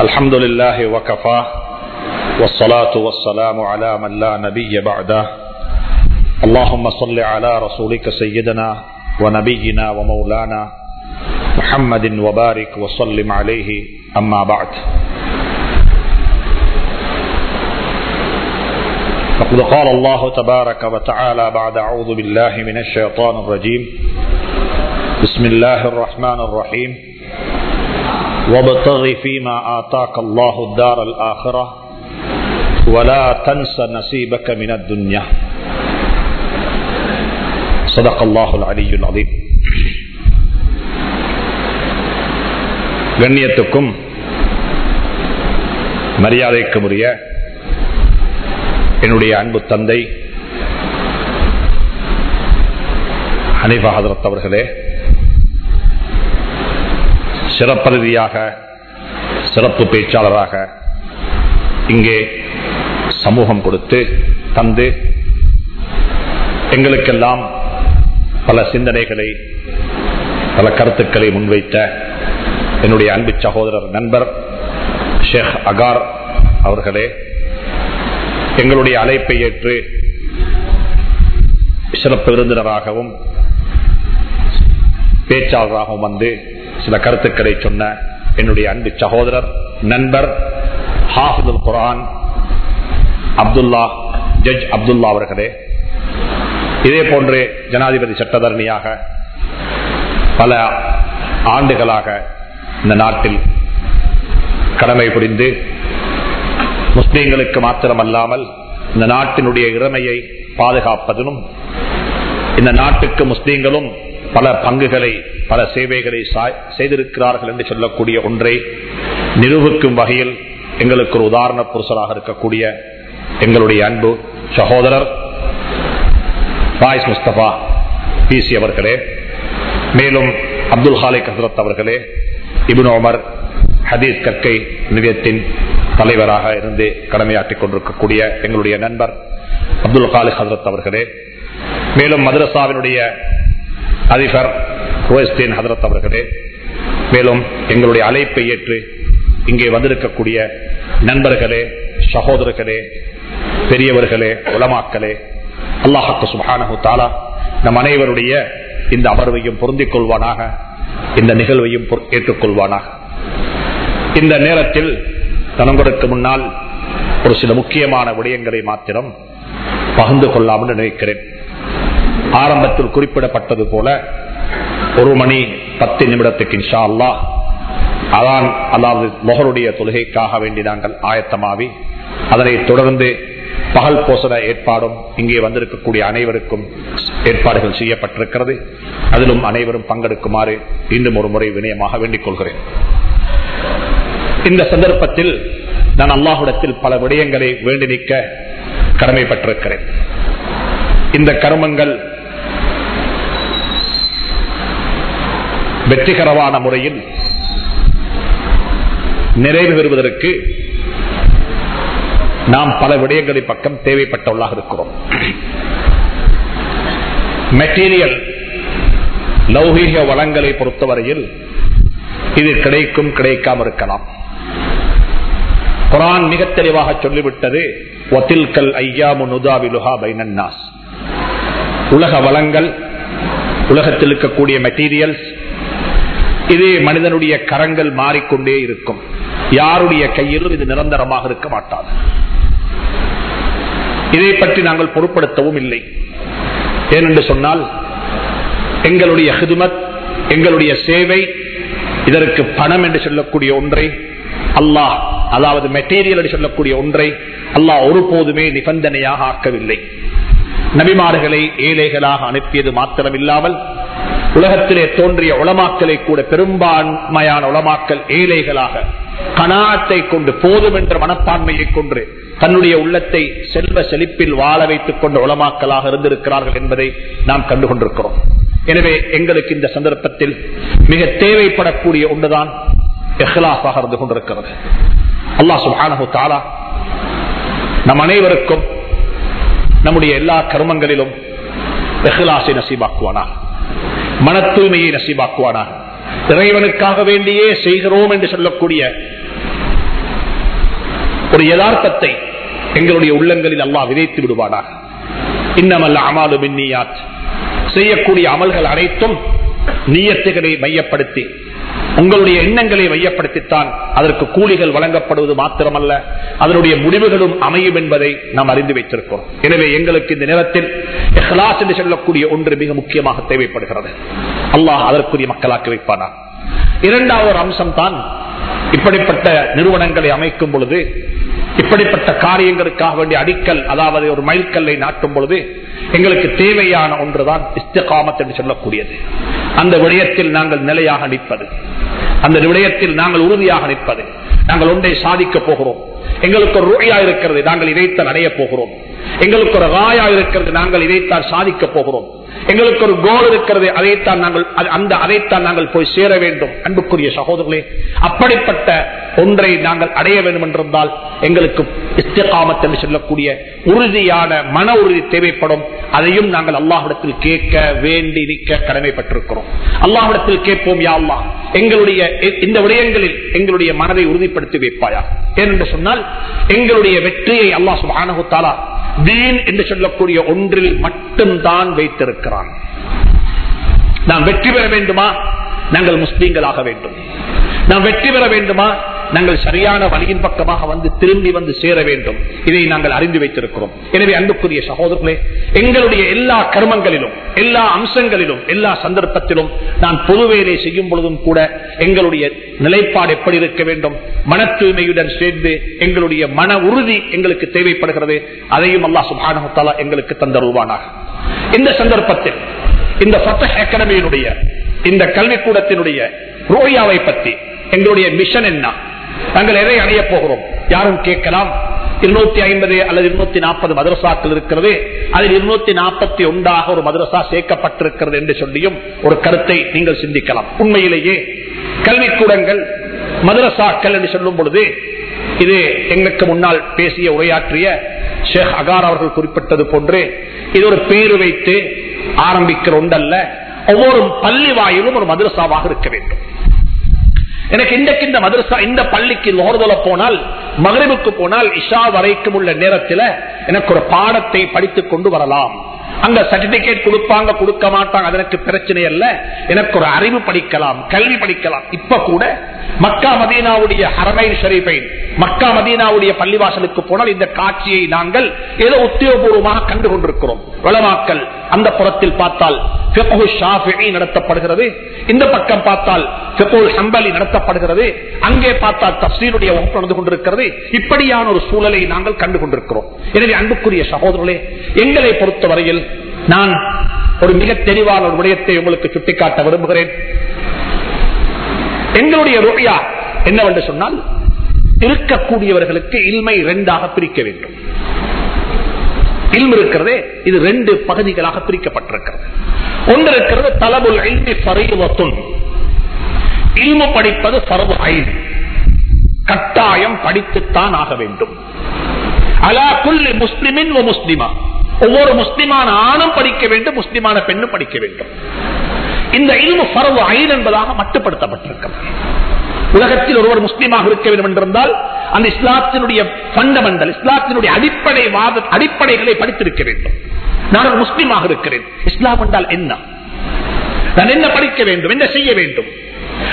الحمد لله وكفى والصلاة والسلام على من لا نبي بعده. اللهم صل على رسولك سيدنا ونبينا ومولانا محمد وبارك وسلم عليه أما بعد. فقد قال الله تبارك وتعالى بعد أعوذ بالله من الشيطان الرجيم. بسم الله الرحمن الرحيم. وابتغ فيما آتاك الله الدار الآخرة ولا تنس نصيبك من الدنيا صدق الله العلي العظيم கண்ணியத்துக்கும் மரியாதைக்கும் உரிய என்னுடைய அன்பு தந்தை ஹனிஃபா ஹதரத் அவர்களே சிறப்பருதியாக சிறப்பு பேச்சாளராக இங்கே சமூகம் கொடுத்து தந்து எங்களுக்கெல்லாம் பல சிந்தனைகளை பல கருத்துக்களை முன்வைத்த என்னுடைய அன்பு சகோதரர் நண்பர் ஷேக் அகார் அவர்களே எங்களுடைய அழைப்பை ஏற்று சிறப்பு விருந்தினராகவும் பேச்சாளராகவும் வந்து சில கருத்துக்களை சொன்ன என்னுடைய அன்பு சகோதரர் நண்பர் ஹாஃபிதுல் குரான் அப்துல்லா ஜட்ஜ் அப்துல்லா அவர்களே. இதே போன்று ஜனாதிபதி சட்டத்தரணியாக பல ஆண்டுகளாக இந்த நாட்டில் கடமை புரிந்து முஸ்லீம்களுக்கு மாத்திரமல்லாமல் இந்த நாட்டினுடைய இறமையை பாதுகாப்பதிலும் இந்த நாட்டுக்கு முஸ்லீம்களும் பல பங்குகளை பல சேவைகளை செய்திருக்கிறார்கள் என்று சொல்லக்கூடிய ஒன்றை நிரூபிக்கும் வகையில் எங்களுக்கு ஒரு உதாரண புருஷராக இருக்கக்கூடிய எங்களுடைய அன்பு சகோதரர் பாய்ஸ் முஸ்தபா பிசி அவர்களே மேலும் அப்துல் ஹாலிக் ஹசரத் அவர்களே இபின் உமர் ஹதீஸ் கற்கை நிதியத்தின் தலைவராக இருந்து கடமையாற்றிக் கொண்டிருக்கக்கூடிய எங்களுடைய நண்பர் அப்துல் காலிக் ஹசரத் அவர்களே மேலும் மதரசாவினுடைய அதிபர் ரோஸ்தீன் ஹதரத் அவர்களே. மேலும் எங்களுடைய அழைப்பை ஏற்று இங்கே வந்திருக்கக்கூடிய நண்பர்களே சகோதரர்களே பெரியவர்களே உலமாக்களே அல்லாஹாக்கு சுபானு தாலா நம் அனைவருடைய இந்த அமர்வையும் பொருந்திக் கொள்வானாக இந்த நிகழ்வையும் ஏற்றுக்கொள்வானாக இந்த நேரத்தில் தனங்களுக்கு முன்னால் ஒரு சில முக்கியமான விடயங்களை மாத்திரம் பகிர்ந்து கொள்ளாமல் நினைக்கிறேன். ஆரம்பத்தில் குறிப்பிடப்பட்டது போல ஒரு மணி பத்து நிமிடத்துக்கு இன்ஷா அல்லா. அதான் அதாவது மொஹருடைய தொழுகைக்காக வேண்டி நாங்கள் ஆயத்தமாவி அதனை தொடர்ந்து பகல் போசன ஏற்பாடும் இங்கே வந்திருக்கக்கூடிய அனைவருக்கும் ஏற்பாடுகள் செய்யப்பட்டிருக்கிறது. அதிலும் அனைவரும் பங்கெடுக்குமாறு இன்னும் ஒரு முறை வினயமாக வேண்டிக் கொள்கிறேன். இந்த சந்தர்ப்பத்தில் நான் அல்லாஹுடத்தில் பல விடயங்களை வேண்டி நிற்க கடமைப்பட்டிருக்கிறேன். இந்த கருமங்கள் வெற்றிகரமான முறையில் நிறைவு பெறுவதற்கு நாம் பல விடயங்களின் பக்கம் தேவைப்பட்டவர்களாக இருக்கிறோம். மெட்டீரியல் லௌகீக வளங்களை பொறுத்தவரையில் இது கிடைக்கும் கிடைக்காம இருக்கலாம். குரான் மிக தெளிவாக சொல்லிவிட்டது ஒத்தில்கல் ஐயாமு நுதாவிலுஹா பைனன்னாஸ். உலக வளங்கள் உலகத்தில் இருக்கக்கூடிய மெட்டீரியல்ஸ் இதே மனிதனுடைய கரங்கள் மாறிக்கொண்டே இருக்கும். யாருடைய கையிலும் இது நிரந்தரமாக இருக்க மாட்டாது. இதை பற்றி நாங்கள் பொருட்படுத்தவும் இல்லை. ஏனென்று சொன்னால் எங்களுடைய ஹிதுமத் எங்களுடைய சேவை இதற்கு பணம் என்று சொல்லக்கூடிய ஒன்றை அல்லாஹ் அதாவது மெட்டீரியல் என்று சொல்லக்கூடிய ஒன்றை அல்லாஹ் ஒருபோதுமே நிபந்தனையாக ஆக்கவில்லை. நபிமார்களை ஏழைகளாக அனுப்பியது மாத்திரமில்லாமல் உலகத்திலே தோன்றிய உளமாக்கலை கூட பெரும்பான்மையான உளமாக்கல் ஏழைகளாக கனாத்தை கொண்டு போதும் என்ற மனப்பான்மையை கொண்டு தன்னுடைய உள்ளத்தை செல்வ செழிப்பில் வாழ வைத்துக் கொண்ட உளமாக்கலாக இருந்திருக்கிறார்கள் என்பதை நாம் கண்டுகொண்டிருக்கிறோம். எனவே எங்களுக்கு இந்த சந்தர்ப்பத்தில் மிக தேவைப்படக்கூடிய ஒன்றுதான் எஹ்லாஃபாக இருந்து கொண்டிருக்கிறது. அல்லாஹ் சுஹானு தாலா நம் அனைவருக்கும் நம்முடைய எல்லா கர்மங்களிலும் எஹ்லாசை நசீபாக்குவானா? மன தூய்மையை நசீபாக்குவானா இறைவனுக்காக வேண்டியே செய்கிறோம் என்று சொல்லக்கூடிய ஒரு யதார்த்தத்தை எங்களுடைய உள்ளங்களில் அல்லா விதைத்து விடுவானாக. இன்னமல்ல அமாலு மின்னியாத் செய்யக்கூடிய அமல்கள் அனைத்தும் நீயத்துகளை மையப்படுத்தி உங்களுடைய எண்ணங்களை மையப்படுத்தித்தான் அதற்கு கூலிகள் வழங்கப்படுவது மாத்திரமல்ல. அதனுடைய முடிவுகளும் அமையும் என்பதை நாம் அறிந்து வைத்திருக்கிறோம். எனவே எங்களுக்கு இந்த நேரத்தில் இஹ்லாஸ் என்று சொல்லக்கூடிய ஒன்று மிக முக்கியமாக தேவைப்படுகிறது. அல்லாஹ் அதற்குரிய மக்களாக்கி வைப்பானா? இரண்டாவது ஒரு அம்சம் தான் இப்படிப்பட்ட நிறுவனங்களை அமைக்கும் பொழுது இப்படிப்பட்ட காரியங்களுக்காக வேண்டிய அடிக்கல் அதாவது ஒரு மைல்கல்லை நாட்டும் பொழுது எங்களுக்கு தேவையான ஒன்றுதான் இஸ்தகாமத் என்று சொல்லக்கூடியது. அந்த விடயத்தில் நாங்கள் நிலையாக நிற்பது. அந்த விடயத்தில் நாங்கள் உறுதியாக நிற்பது. நாங்கள் ஒன்றை சாதிக்க போகிறோம். எங்களுக்கு ஒரு ரூயா இருக்கிறது நாங்கள் இதைத்தான் அடைய போகிறோம். எங்களுக்கு ஒரு ராயா இருக்கிறது நாங்கள் இதைத்தான் சாதிக்க போகிறோம். எங்களுக்கு ஒரு கோல் இருக்கிறது அதைத்தான் நாங்கள் அந்த அதைத்தான் நாங்கள் போய் சேர வேண்டும். அன்புக்குரிய சகோதரர்களே அப்படிப்பட்ட ஒன்றை நாங்கள் அடைய வேண்டும் என்றிருந்தால் எங்களுக்கு இஸ்திகாமத் என்று சொல்லக்கூடிய உறுதியான மன உறுதி தேவைப்படும். அதையும் நாங்கள் அல்லாஹிடத்தில் கேட்க வேண்டி நிற்க கடமைப்பட்டிருக்கிறோம். அல்லாஹிடத்தில் கேட்போம் யா எங்களுடைய இந்த விடயங்களில் எங்களுடைய மனதை உறுதிப்படுத்தி வைப்பாயா? ஏனென்று சொன்னால் எங்களுடைய வெற்றியை அல்லாஹ் சுபானகுத்தாலா தீன் என்று சொல்லக்கூடிய ஒன்றில் மட்டும்தான் வைத்திருக்கிறான். நாம் வெற்றி பெற வேண்டுமா? நாங்கள் முஸ்லீம்களாக வேண்டும். நாம் வெற்றி பெற வேண்டுமா? நாங்கள் சரியான வழியின் பக்கமாக வந்து திரும்பி வந்து சேர வேண்டும். இதை நாங்கள் அறிந்து வைத்திருக்கிறோம். எனவே அன்புக்குரிய சகோதரர்களே எங்களுடைய எல்லா கர்மங்களிலும் எல்லா அம்சங்களிலும் எல்லா சந்தர்ப்பத்திலும் நான் பொது வேலை செய்யும் பொழுதும் கூட எங்களுடைய நிலைப்பாடு எப்படி இருக்க வேண்டும்? மன தூய்மையுடன் சேர்ந்து எங்களுடைய மன உறுதி எங்களுக்கு தேவைப்படுகிறது. அதையும் அல்லா சுபானகத்தாலா எங்களுக்கு தந்த தந்தருவானாக இந்த சந்தர்ப்பத்தில் இந்த சத்த அகாடமியினுடைய இந்த கல்விக்கூடத்தினுடைய ரோயாவை பற்றி எங்களுடைய மிஷன் என்ன? நாங்கள் எதை அடைய போகிறோம்? யாரும் கேட்கலாம்? இருநூத்தி ஐம்பது அல்லது இருநூத்தி நாற்பது மதரசாக்கள் இருக்கிறது. அதில் இருநூத்தி நாற்பத்தி ஒன்றாக ஒரு மதரசா சேர்க்கப்பட்டிருக்கிறது என்று சொல்லியும் ஒரு கருத்தை நீங்கள் சிந்திக்கலாம். உண்மையிலேயே கல்விக்கூடங்கள் மதரசாக்கள் என்று சொல்லும் பொழுது இது எங்களுக்கு முன்னால் பேசிய உரையாற்றிய ஷேக் அகார் அவர்கள் குறிப்பிட்டது போன்று இது ஒரு பேரு வைத்து ஆரம்பிக்கிற ஒன்றல்ல. ஒவ்வொரு பள்ளி வாயிலும் ஒரு மதுரசாவாக இருக்க வேண்டும். எனக்கு இன்றைக்கு இந்த மதுரசா இந்த பள்ளிக்கு நோர்தல போனால் மகரிபுக்கு போனால் இஷா வரைக்கும் உள்ள நேரத்தில் எனக்கு ஒரு பாடத்தை படித்துக் கொண்டு வரலாம். அங்க சர்டிபிகேட் கொடுப்பாங்க கொடுக்க மாட்டாங்க அதற்கு பிரச்சனை அல்ல. எனக்கு ஒரு அறிவு படிக்கலாம் கல்வி படிக்கலாம். இப்ப கூட மக்கா மதீனாவுடைய ஹரமை ஷரீஃபை மக்கா மதீனாவுடைய பள்ளிவாசலுக்கு போனால் இந்த காட்சியை நாங்கள் ஏதோ உத்தியோகபூர்வமாக கண்டு கொண்டிருக்கிறோம் வளமாக்கல் அந்த புறத்தில் பார்த்தால் நடத்தப்படுகிறது. இந்த பக்கம் பார்த்தால் ஹம்பலி நடத்தப்படுகிறது. அங்கே பார்த்தால் தப்சீருடைய வகுப்பு நடந்து கொண்டிருக்கிறது. இப்படியான ஒரு சூழலை நாங்கள் கண்டு கொண்டிருக்கிறோம் எனவே அன்புக்குரிய சகோதரர்களே எங்களை பொறுத்தவரையில் நான் ஒரு மிக தெளிவான ஒரு விடயத்தை உங்களுக்கு சுட்டிக்காட்ட விரும்புகிறேன். எங்களுடைய ருபியா என்னவென்று சொன்னால் இருக்கக்கூடியவர்களுக்கு இல்மை ரெண்டாக பிரிக்க வேண்டும். இல்மு இருக்கிறதே இது ரெண்டு பகுதிகளாக பிரிக்கப்பட்டிருக்கிறது. ஒன்று இருக்கிறது தலபுல் ஐந்தி பரையுவத்துன் இல்மு படிப்பது சரவு ஐந்து கட்டாயம் படித்துத்தான் ஆக வேண்டும். அலா குல்லி முஸ்லிமின் முஸ்லிமா. ஒவ்வொரு முஸ்லிமான ஆணும் படிக்க வேண்டும் முஸ்லிமான பெண்ணும் படிக்க வேண்டும். இந்த இல்மு பரவு ஐன் என்பதாக மட்டுப்படுத்தப்பட்டிருக்கிறது. உலகத்தில் ஒருவர் முஸ்லீமாக இருக்க வேண்டும் என்றிருந்தால் அந்த இஸ்லாத்தினுடைய பண்டமெண்டல் இஸ்லாத்தினுடைய அடிப்படை வாத அடிப்படைகளை படித்திருக்க வேண்டும். நான் ஒரு முஸ்லீமாக இருக்கிறேன். இஸ்லாம் என்றால் என்ன? நான் என்ன படிக்க வேண்டும்? என்ன செய்ய வேண்டும்?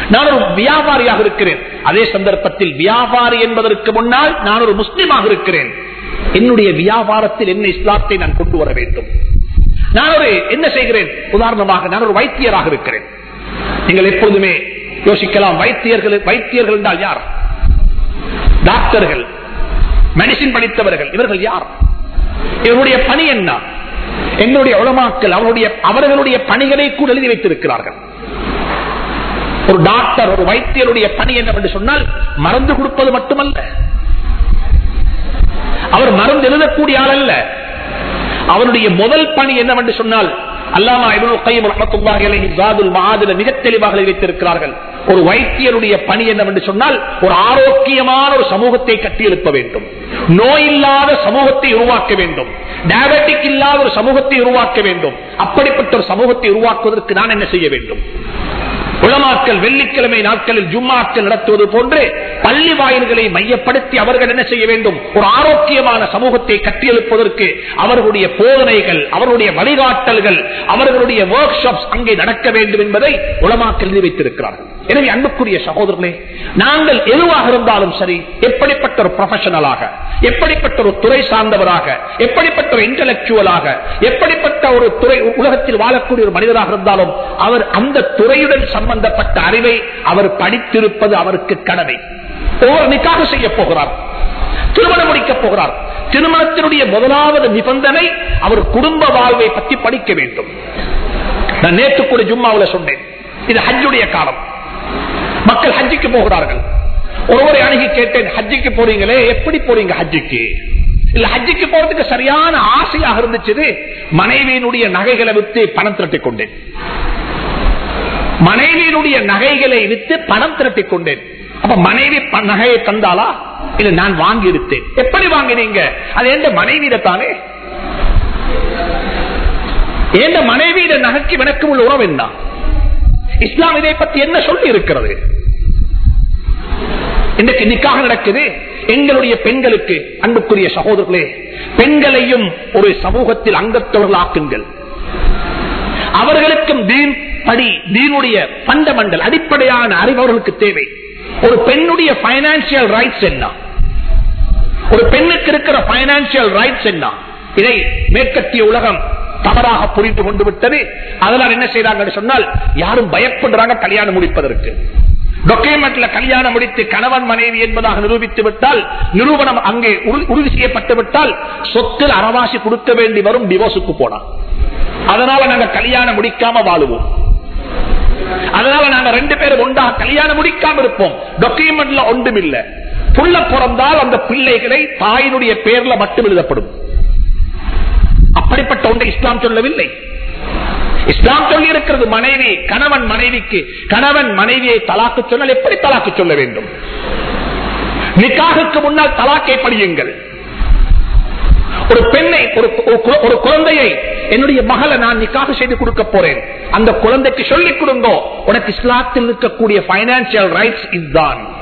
நான் ஒரு வியாபாரியாக இருக்கிறேன். அதே சந்தர்ப்பத்தில் வியாபாரி என்பதற்கு முன்னால் நான் ஒரு முஸ்லீமாக இருக்கிறேன். என்னுடைய வியாபாரத்தில் என்ன இஸ்லாத்தை நான் கொண்டு வர வேண்டும்? நான் ஒரு என்ன செய்கிறேன்? உதாரணமாக நான் ஒரு வைத்தியராக இருக்கிறேன். நீங்கள் எப்பொழுதுமே யோசிக்கலாம் வைத்தியர்கள் வைத்தியர்கள் என்றால் யார்? டாக்டர்கள் மெடிசின் படித்தவர்கள் இவர்கள் யார்? இவருடைய பணி என்ன? என்னுடைய உளமாக்கல் அவருடைய அவர்களுடைய பணிகளை கூட எழுதி வைத்திருக்கிறார்கள். ஒரு டாக்டர் ஒரு வைத்தியருடைய பணி என்னவென்று சொன்னால் மறந்து கொடுப்பது மட்டுமல்ல. அவர் மருந்து எழுதக்கூடிய ஆள் அல்ல. அவருடைய முதல் பணி என்னவென்று சொன்னால் அல்லாமா மிக தெளிவாக வைத்திருக்கிறார்கள் ஒரு வைத்தியருடைய பணி என்னவென்று சொன்னால் ஒரு ஆரோக்கியமான ஒரு சமூகத்தை கட்டியெழுப்ப வேண்டும். நோய் இல்லாத சமூகத்தை உருவாக்க வேண்டும். டயபெட்டிக் இல்லாத ஒரு சமூகத்தை உருவாக்க வேண்டும். அப்படிப்பட்ட ஒரு சமூகத்தை உருவாக்குவதற்கு நான் என்ன செய்ய வேண்டும்? உளமாக்கல் வெள்ளிக்கிழமை நாட்களில் ஜும்மாக்கள் நடத்துவது போன்று பள்ளி வாயில்களை மையப்படுத்தி அவர்கள் என்ன செய்ய வேண்டும்? ஒரு ஆரோக்கியமான சமூகத்தை கட்டியெழுப்பதற்கு அவர்களுடைய போதனைகள் அவர்களுடைய வழிகாட்டல்கள் அவர்களுடைய ஒர்க் ஷாப்ஸ் அங்கே நடக்க வேண்டும் என்பதை உளமாக்கல் எழுதி வைத்திருக்கிறார்கள். எனவே அன்புக்குரிய சகோதரர்களே நாங்கள் எதுவாக இருந்தாலும் சரி எப்படிப்பட்ட ஒரு ப்ரொஃபஷனலாக எப்படிப்பட்ட ஒரு துறை சார்ந்தவராக எப்படிப்பட்ட ஒரு இன்டலெக்சுவலாக எப்படிப்பட்ட ஒரு துறை உலகத்தில் வாழக்கூடிய ஒரு மனிதராக இருந்தாலும் அவர் அந்த துறையுடன் சம்பந்தப்பட்ட அறிவை அவர் படித்திருப்பது அவருக்கு கடமை. ஒவ்வொரு நிக்காக செய்ய போகிறார். திருமணம் முடிக்கப் போகிறார். திருமணத்தினுடைய முதலாவது நிபந்தனை அவர் குடும்ப வாழ்வை பற்றி படிக்க வேண்டும். நான் நேற்று கூட ஜும்மாவில் சொன்னேன். இது ஹஜ்ஜுடைய காலம். மக்கள் ஹஜ்ஜிக்கு போகிறார்கள். ஒருவரை அணுகி கேட்டேன் ஹஜ்ஜிக்கு போறீங்களே? எப்படி போறீங்க ஹஜ்ஜிக்கு? இல்ல ஹஜ்ஜிக்கு போறதுக்கு சரியான ஆசையாக இருந்துச்சு. மனைவியினுடைய நகைகளை வித்து பணம் திரட்டிக் கொண்டேன். மனைவியினுடைய நகைகளை வித்து பணம் திரட்டிக் கொண்டேன். அப்ப மனைவி ப- நகையை தந்தாளா? இல்ல நான் வாங்கி எடுத்தேன் எப்படி வாங்கினீங்க? அது எந்த மனைவியிட தானே. எந்த மனைவியிட நகைக்கு எனக்கு உள்ள உறவு என்ன? இஸ்லாம் இதை பத்தி என்ன சொல்லி இருக்கிறது இன்றைக்கு நிக்காக நடக்குது. எங்களுடைய பெண்களுக்கு அன்புக்குரிய சகோதரர்களே பெண்களையும் ஒரு சமூகத்தில் அங்கத்தவர்கள் ஆக்குங்கள் அவர்களுக்கும் தீன் படி தீனுடைய பண்டமண்டல் அடிப்படையான அறிவு அவர்களுக்கு தேவை. ஒரு பெண்ணுடைய பைனான்சியல் ரைட்ஸ் என்ன? ஒரு பெண்ணுக்கு இருக்கிற பைனான்சியல் ரைட்ஸ் என்ன? இதை மேற்கத்திய உலகம் தவறாக புரிந்து கொண்டு விட்டது. அதனால் என்ன செய்யறாங்க சொன்னால் யாரும் பயப்படுறாங்க கல்யாணம் முடிப்பதற்கு. டாக்குமெண்ட்ல கல்யாணம் முடித்து கணவன் மனைவி என்பதாக நிரூபித்து விட்டால் நிரூபணம் அங்கே உறுதி செய்யப்பட்டு விட்டால் சொத்தில் அறவாசி கொடுக்க வேண்டி வரும் டிவோர்ஸுக்கு போனா. அதனால நாங்க கல்யாணம் முடிக்காம வாழுவோம். அதனால நாங்க ரெண்டு பேரும் ஒன்றாக கல்யாணம் முடிக்காம இருப்போம். டாக்குமெண்ட்ல ஒன்றும் இல்ல புள்ள பிறந்தால் அந்த பிள்ளைகளை தாயினுடைய பேர்ல மட்டும் எழுதப்படும். அப்படிப்பட்ட ஒன்றை இஸ்லாம் சொல்லவில்லை. இஸ்லாம் சொல்லி இருக்கிறது மனைவி கணவன் மனைவிக்கு. கணவன் மனைவியை தலாக்கு சொன்னால் எப்படி தலாக்கு சொல்ல வேண்டும்? நிக்காகுக்கு முன்னால் தலாக்கை படியுங்கள் ஒரு பெண்ணை ஒரு ஒரு குழந்தையை என்னுடைய மகளை நான் நிக்காக செய்து கொடுக்க போறேன். அந்த குழந்தைக்கு சொல்லிக் கொடுங்கோ. உனக்கு இஸ்லாத்தில் இருக்கக்கூடிய பைனான்சியல் ரைட்ஸ் இதுதான்.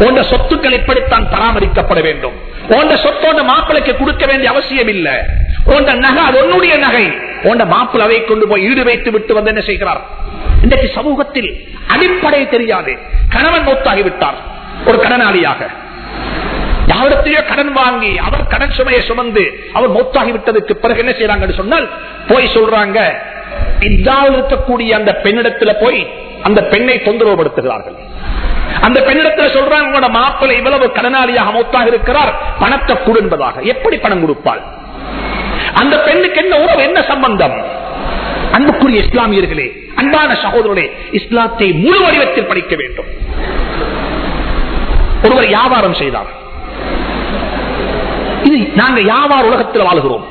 உண்ட சொத்துக்கள் இப்படித்தான் பராமரிக்கப்பட வேண்டும். உண்ட சொத்தோட மாப்பிளைக்கு கொடுக்க வேண்டிய அவசியம் இல்ல. உண்ட நகை அது உன்னுடைய நகை. உண்ட மாப்பிளை அதை கொண்டு போய் ஈடு வைத்து விட்டு வந்து என்ன செய்கிறார்? இன்றைக்கு சமூகத்தில் அடிப்படை தெரியாது. கணவன் மூத்தாகிவிட்டார். ஒரு கடனாளியாக. யாரிடத்தையோ கடன் வாங்கி அவர் கடன் சுமையை சுமந்து அவர் மௌத்தாகி விட்டதுக்கு பிறகு என்ன செய்யறாங்கன்னு சொன்னால் போய் சொல்றாங்க இல்லாமல் இருக்கக்கூடிய அந்த பெண்ணிடத்துல போய் அந்த பெண்ணை தொந்தரவுபடுத்துகிறார்கள். அந்த பெண்ணிடத்துல சொல்றாங்க உங்களோட மாப்பிள்ளை இவ்வளவு கடனாளியாக மௌத்தாக இருக்கிறார் பணத்தை கொடு என்பதாக. எப்படி பணம் கொடுப்பாள்? அந்த பெண்ணுக்கு என்ன உறவு என்ன சம்பந்தம்? அன்புக்குரிய இஸ்லாமியர்களே அன்பான சகோதரர்களே இஸ்லாத்தை முழு வடிவத்தில் படிக்க வேண்டும். ஒருவர் வியாபாரம் செய்தார். இது நாங்க வியாபார உலகத்தில் வாழுகிறோம்.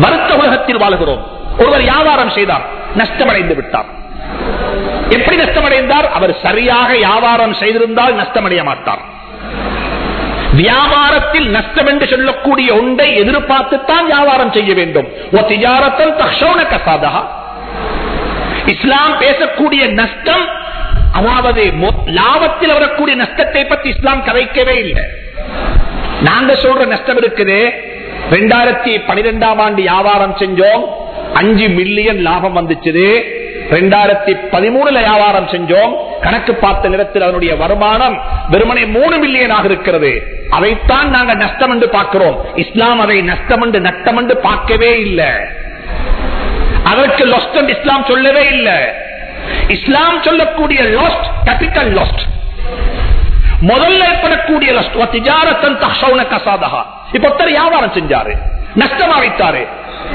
வருத்த உலகத்தில் வாழுகிறோம். ஒருவர் வியாபாரம் செய்தார் நஷ்டமடைந்து விட்டார். எப்படி நஷ்டமடைந்தார்? அவர் சரியாக வியாபாரம் செய்திருந்தால் நஷ்டமடைய மாட்டார். வியாபாரத்தில் நஷ்டம் என்று சொல்லக்கூடிய ஒன்றை எதிர்பார்த்துத்தான் வியாபாரம் செய்ய வேண்டும். இஸ்லாம் பேசக்கூடிய நஷ்டம் அதாவது லாபத்தில் வரக்கூடிய நஷ்டத்தை பற்றி இஸ்லாம் கதைக்கவே இல்லை. நாங்க சொல்ற நஷ்டம் இருக்குது. ரெண்டாயிரத்தி பனிரெண்டாம் ஆண்டு வியாபாரம் செஞ்சோம். அஞ்சு மில்லியன் லாபம் வந்துச்சு ரெண்டாயிரத்தி பதிமூணுல வியாபாரம் செஞ்சோம். கணக்கு பார்த்த நேரத்தில் அதனுடைய வருமானம் வெறுமனை மூணு மில்லியன் இருக்கிறது. அதைத்தான் நாங்க நஷ்டம் என்று பார்க்கிறோம். இஸ்லாம் அதை நஷ்டம் என்று நட்டம் என்று பார்க்கவே இல்லை. அதற்கு லொஸ்ட் இஸ்லாம் சொல்லவே இல்லை. இஸ்லாம் சொல்லக்கூடிய லாஸ்ட் கேபிட்டல் லாஸ்ட் முதல்ல ஏற்படக்கூடிய இப்பத்தர் கசாதஹா. இப்ப ஒருத்தர் வியாபாரம் செஞ்சாரு. நஷ்டமா வைத்தாரு.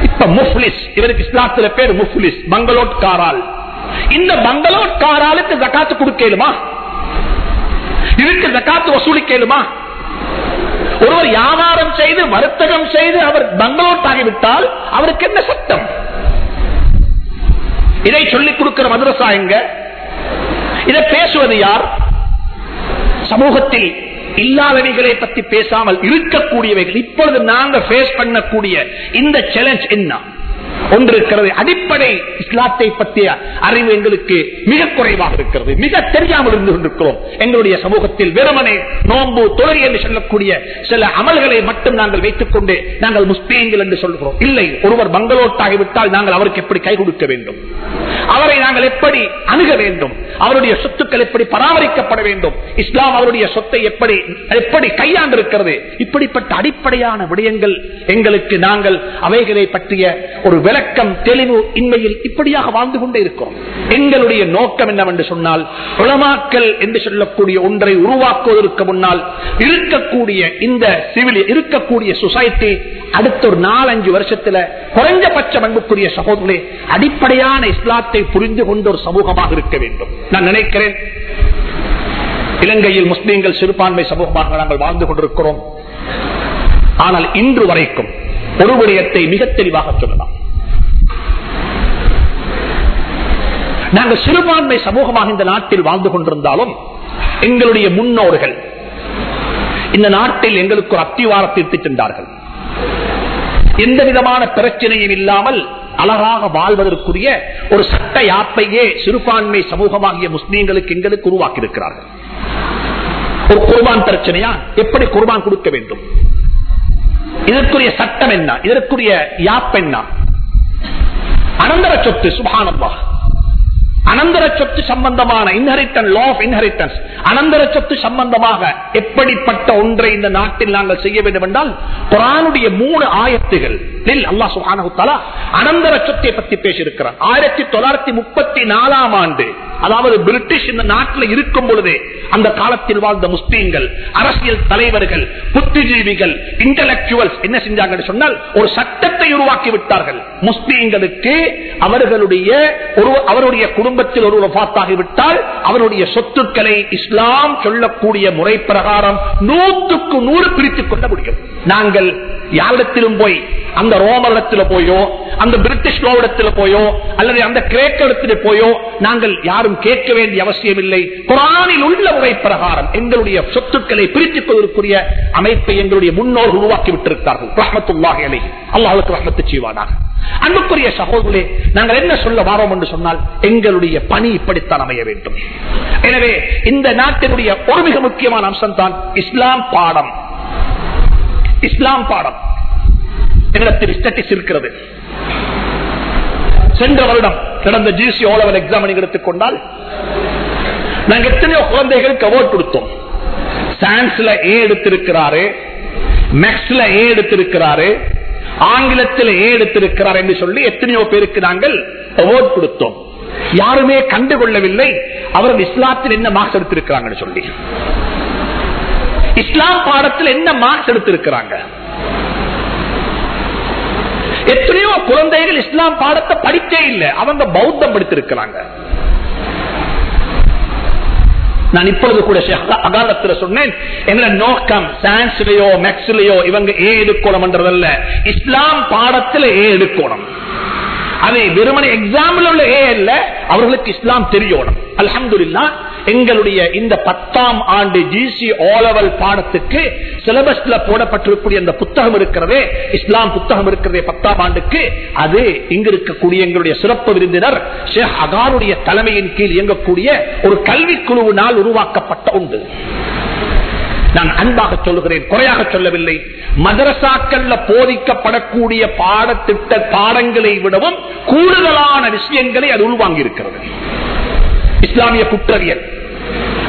இப்ப முஃப்லிஸ் இவருக்கு இஸ்லாத்துல பேர் முஃப்லிஸ் பங்களோட் காரால் இந்த பங்களோட் காராலுக்கு ஜக்காத்து கொடுக்கலுமா இதுக்கு ஜக்காத்து வசூலிக்கலுமா ஒருவர் வியாபாரம் செய்து வர்த்தகம் செய்து அவர் பங்களோட் ஆகிவிட்டால் அவருக்கு என்ன சட்டம்? இதை சொல்லிக் கொடுக்கிற மதுரசா எங்க? இதை பேசுவது யார்? சமூகத்தில் இல்லாதவைகளை பற்றி பேசாமல் இருக்கக்கூடியவைகள். இப்பொழுது நாங்க பேஸ் பண்ணக்கூடிய இந்த சேலஞ்ச் என்ன? ஒன்று இருக்கிறது அடிப்படை இஸ்லாத்தை பற்றிய அறிவு எங்களுக்கு மிக குறைவாக இருக்கிறது. மிக தெரியாமல் இருந்து கொண்டிருக்கிறோம். எங்களுடைய சமூகத்தில் வெறுமனே நோன்பு தொழில் என்று சொல்லக்கூடிய சில அமல்களை மட்டும் நாங்கள் வைத்துக் கொண்டு நாங்கள் முஸ்லீம்கள் என்று சொல்கிறோம். இல்லை ஒருவர் பங்களோட்டாகிவிட்டால் நாங்கள் அவருக்கு எப்படி கை கொடுக்க வேண்டும்? அவரை நாங்கள் எப்படி அணுக வேண்டும்? அவருடைய சொத்துக்கள் எப்படி பராமரிக்கப்பட வேண்டும்? இஸ்லாம் அவருடைய சொத்தை எப்படி எப்படி கையாண்டிருக்கிறது? இப்படிப்பட்ட அடிப்படையான விடயங்கள் எங்களுக்கு நாங்கள் அவைகளை பற்றிய ஒரு விளக்கம் தெளிவு இன்மையில் இப்படியாக வாழ்ந்து கொண்டே இருக்கிறோம். எங்களுடைய நோக்கம் என்னவென்று சொன்னால் உளமாக்கல் என்று சொல்லக்கூடிய ஒன்றை உருவாக்குவதற்கு முன்னால் இருக்கக்கூடிய இந்த சிவில் இருக்கக்கூடிய சொசைட்டி அடுத்த ஒரு நாலஞ்சு வருஷத்துல குறைஞ்சபட்ச அன்புக்குரிய சகோதரே அடிப்படையான இஸ்லாத்தை புரிந்து கொண்ட ஒரு சமூகமாக இருக்க வேண்டும். நான் நினைக்கிறேன் இலங்கையில் முஸ்லீம்கள் சிறுபான்மை சமூகமாக நாங்கள் வாழ்ந்து கொண்டிருக்கிறோம். ஆனால் இன்று வரைக்கும் ஒரு விடயத்தை மிக தெளிவாக சொல்லலாம். நாங்கள் சிறுபான்மை சமூகமாக இந்த நாட்டில் வாழ்ந்து கொண்டிருந்தாலும் எங்களுடைய முன்னோர்கள் இந்த நாட்டில் எங்களுக்கு ஒரு அத்திவாரத்தை சென்றார்கள். எந்த விதமான பிரச்சனையும் இல்லாமல் அழகாக வாழ்வதற்குரிய ஒரு சட்ட யாப்பையே சிறுபான்மை சமூகமாகிய முஸ்லீம்களுக்கு எங்களுக்கு உருவாக்கி இருக்கிறார்கள் ஒரு குர்பான் பிரச்சனையா? எப்படி குர்பான் கொடுக்க வேண்டும்? இதற்குரிய சட்டம் என்ன? இதற்குரிய யாப் என்ன? அனந்தர சொத்து சுபானம்பாக அனந்தர சொத்து சம்பந்தமான இன்ஹெரிட்டன் லா ஆஃப் இன்ஹெரிட்டன்ஸ் அனந்தர சொத்து சம்பந்தமாக எப்படிப்பட்ட ஒன்றை இந்த நாட்டில் நாங்கள் செய்ய வேண்டும் என்றால் குரானுடைய மூணு ஆயத்துகள். அல்லா சுகானகுத்தாலா அனந்தர சொத்தை பற்றி பேசியிருக்கிறார் ஆயிரத்தி தொள்ளாயிரத்தி முப்பத்தி நாலாம் ஆண்டு அதாவது பிரிட்டிஷ் இந்த நாட்டில் இருக்கும் பொழுதே அந்த காலத்தில் வாழ்ந்த முஸ்லீம்கள் அரசியல் தலைவர்கள் புத்திஜீவிகள் இன்டலக்சுவல்ஸ் என்ன செஞ்சாங்க சொன்னால் ஒரு சட்டத்தை உருவாக்கி விட்டார்கள். முஸ்லீம்களுக்கு அவர்களுடைய ஒரு அவருடைய குடும்பத்தில் ஒரு வபாத்தாகிவிட்டால் அவருடைய சொத்துக்களை இஸ்லாம் சொல்லக்கூடிய முறை பிரகாரம் நூற்றுக்கு நூறு பிரித்துக் கொள்ள முடியும். நாங்கள் யாரிடத்திலும் போய் அந்த ரோமரிடத்தில் போயோ அந்த பிரிட்டிஷ் லோவிடத்தில் போயோ அல்லது அந்த கிரேக்கடத்தில் போயோ நாங்கள் யாரும் கேட்க வேண்டிய அவசியம் இல்லை குரானில் உள்ள முறை பிரகாரம் எங்களுடைய சொத்துக்களை பிரித்துக் கொள்வதற்குரிய அமைப்பை எங்களுடைய முன்னோர் உருவாக்கி விட்டிருக்கிறார்கள். ரஹமத்துல்லாஹி அலை அல்லாஹுக்கு ரஹமத்து செய்வானாக. அன்புக்குரிய சகோதரே நாங்கள் என்ன சொல்ல வாரோம் என்று சொன்னால் எங்களுடைய பணி இப்படித்தான் அமைய வேண்டும். எனவே இந்த நாட்டினுடைய ஒரு மிக முக்கியமான அம்சம் தான் இஸ்லாம் பாடம். இஸ்லாம் பாடம். என்னிடத்தில் ஸ்டட்டிஸ் இருக்கிறது. சென்ற வருடம் நடந்த ஜிசி ஓலவல் எக்ஸாம் நீங்க எடுத்துக்கொண்டால் நாங்கள் எத்தனையோ குழந்தைகளுக்கு அவார்ட் கொடுத்தோம். சயின்ஸ்ல ஏ எடுத்திருக்கிறாரு மேக்ஸ்ல ஏ எடுத்திருக்கிறாரு ஆங்கிலத்தில் ஏ எடுத்திருக்கிறார் என்று சொல்லி எத்தனையோ பேருக்கு நாங்கள் அவார்ட் கொடுத்தோம். யாருமே கண்டுகொள்ளவில்லை. அவர்கள் இஸ்லாத்தில் என்ன மார்க்ஸ் எடுத்திருக்கிறாங்கன்னு சொல்லி. இஸ்லாம் பாடத்தில் என்ன மார்க்ஸ் எடுத்திருக்கிறாங்க? எத்தனையோ குழந்தைகள் இஸ்லாம் பாடத்தை படித்தே இல்லை. அவங்க பௌத்தம் படித்திருக்கிறாங்க. நான் இப்பொழுது கூட அகாலத்தில் சொன்னேன் எங்களை நோக்கம் சயின்ஸ்லயோ மேக்ஸ்லயோ இவங்க ஏ எடுக்கணும் என்றதல்ல இஸ்லாம் பாடத்தில் ஏ எடுக்கணும். அது வெறுமனை எக்ஸாம்பிள் உள்ள ஏ அல்ல அவர்களுக்கு இஸ்லாம் தெரியணும் அலமதுல்லா எங்களுடைய இந்த பத்தாம் ஆண்டு ஜிசி ஓலவல் பாடத்துக்கு சிலபஸ்ல போடப்பட்டிருக்கூடிய அந்த புத்தகம் இருக்கிறதே இஸ்லாம் புத்தகம் இருக்கிறதே பத்தாம் ஆண்டுக்கு அது இங்க இருக்கக்கூடிய எங்களுடைய சிறப்பு விருந்தினர் ஷேக் அகாருடைய தலைமையின் கீழ் இயங்கக்கூடிய ஒரு கல்விக்குழுவினால் உருவாக்கப்பட்ட உண்டு நான் அன்பாக சொல்லுகிறேன் குறையாக சொல்லவில்லை. மதரசாக்கள்ல போதிக்கப்படக்கூடிய பாடத்திட்ட பாடங்களை விடவும் கூடுதலான விஷயங்களை அது உள்வாங்கி இருக்கிறது இஸ்லாமிய குற்றவியல்.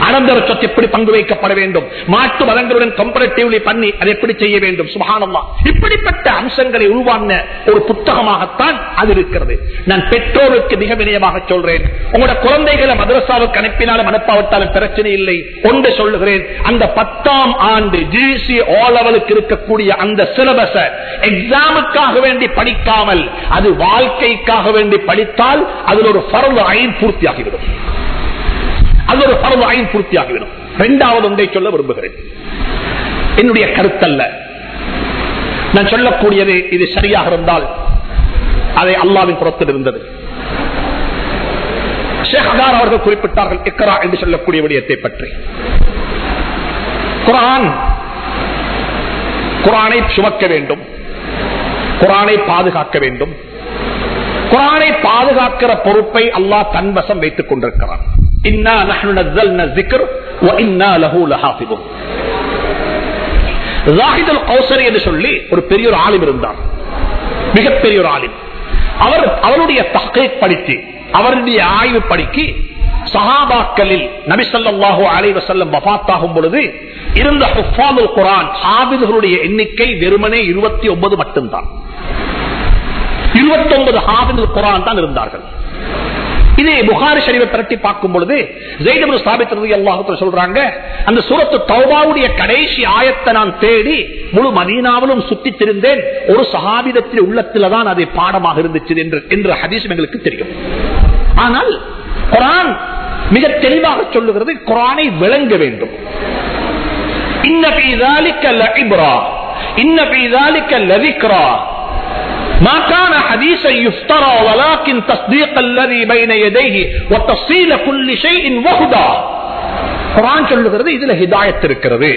அனந்தர சொத்து எப்படி பங்கு வைக்கப்பட வேண்டும்? மாட்டு வளங்களுடன் கம்பரட்டிவ்லி பண்ணி அதை எப்படி செய்ய வேண்டும்? சுகானமா இப்படிப்பட்ட அம்சங்களை உருவான ஒரு புத்தகமாகத்தான் அது இருக்கிறது. நான் பெற்றோருக்கு மிக வினயமாக சொல்றேன். உங்களோட குழந்தைகளை மதரசாவுக்கு அனுப்பினாலும் அனுப்பாவிட்டாலும் பிரச்சனை இல்லை. ஒன்று சொல்லுகிறேன். அந்த பத்தாம் ஆண்டு ஜிசி ஓலவலுக்கு இருக்கக்கூடிய அந்த சிலபஸ எக்ஸாமுக்காக வேண்டி படிக்காமல் அது வாழ்க்கைக்காக வேண்டி படித்தால் அதில் ஒரு பரவ ஐன் பூர்த்தியாகிவிடும். அது ஒரு பரவ ஐன் பூர்த்தியாகிவிடும். இரண்டாவது ஒன்றை சொல்ல விரும்புகிறேன். என்னுடைய கருத்தல்ல. நான் சொல்லக்கூடியது இது சரியாக இருந்தால் அதை அல்லாவின் புறத்தில் இருந்தது. ஷேக் அவர்கள் குறிப்பிட்டார்கள் இக்கரா என்று சொல்லக்கூடிய விடயத்தை பற்றி. குரான் குரானை சுமக்க வேண்டும். குரானை பாதுகாக்க வேண்டும். குரானை பாதுகாக்கிற பொறுப்பை அல்லாஹ் தன்வசம் வைத்துக் கொண்டிருக்கிறான். இன்னா நஹ்னு நஸ்ஸல்னா வ இன்னா லஹு லஹாஃபிதுன் ஜாஹிதுல் கௌசரி என்று சொல்லி ஒரு பெரிய ஒரு ஆலிம் இருந்தார் மிகப்பெரிய ஒரு ஆலிம் அவர் அவருடைய தகை படித்து அவருடைய ஆய்வு படிக்கு சஹாபாக்களில் நபிசல்லாஹு அலைவசல்லம் வபாத்தாகும் பொழுது இருந்த ஹுஃபாதுல் குரான் ஹாபிதுகளுடைய எண்ணிக்கை வெறுமனே இருபத்தி ஒன்பது மட்டும்தான் இருபத்தி ஒன்பது ஹாபிதுல் குரான் தான் இருந்தார்கள். இது புகாரி ஷரீஃபை பரட்டி பார்க்கும் பொழுது ஜெய்தபுரு ஸ்தாபித்திறது எல்லாத்துல சொல்றாங்க அந்த சூரத்து தௌபாவுடைய கடைசி ஆயத்தை நான் தேடி முழு மதீனாவிலும் சுத்தி திருந்தேன். ஒரு சகாபிதத்தில் உள்ளத்துல தான் அது பாடமாக இருந்துச்சு என்று என்று ஹதீஷ் எங்களுக்கு தெரியும். ஆனால் குரான் மிக தெளிவாக சொல்லுகிறது குரானை விளங்க வேண்டும். இன்ன பீதாலிக்க லகிப்ரா இன்ன பீதாலிக்க லவிக்ரா ما كان حديثا يفترى ولكن تصديق الذي بين يديه وتفصيل كل شيء وهدى குரான் சொல்லுகிறது இதுல ஹிதாயத் இருக்கிறது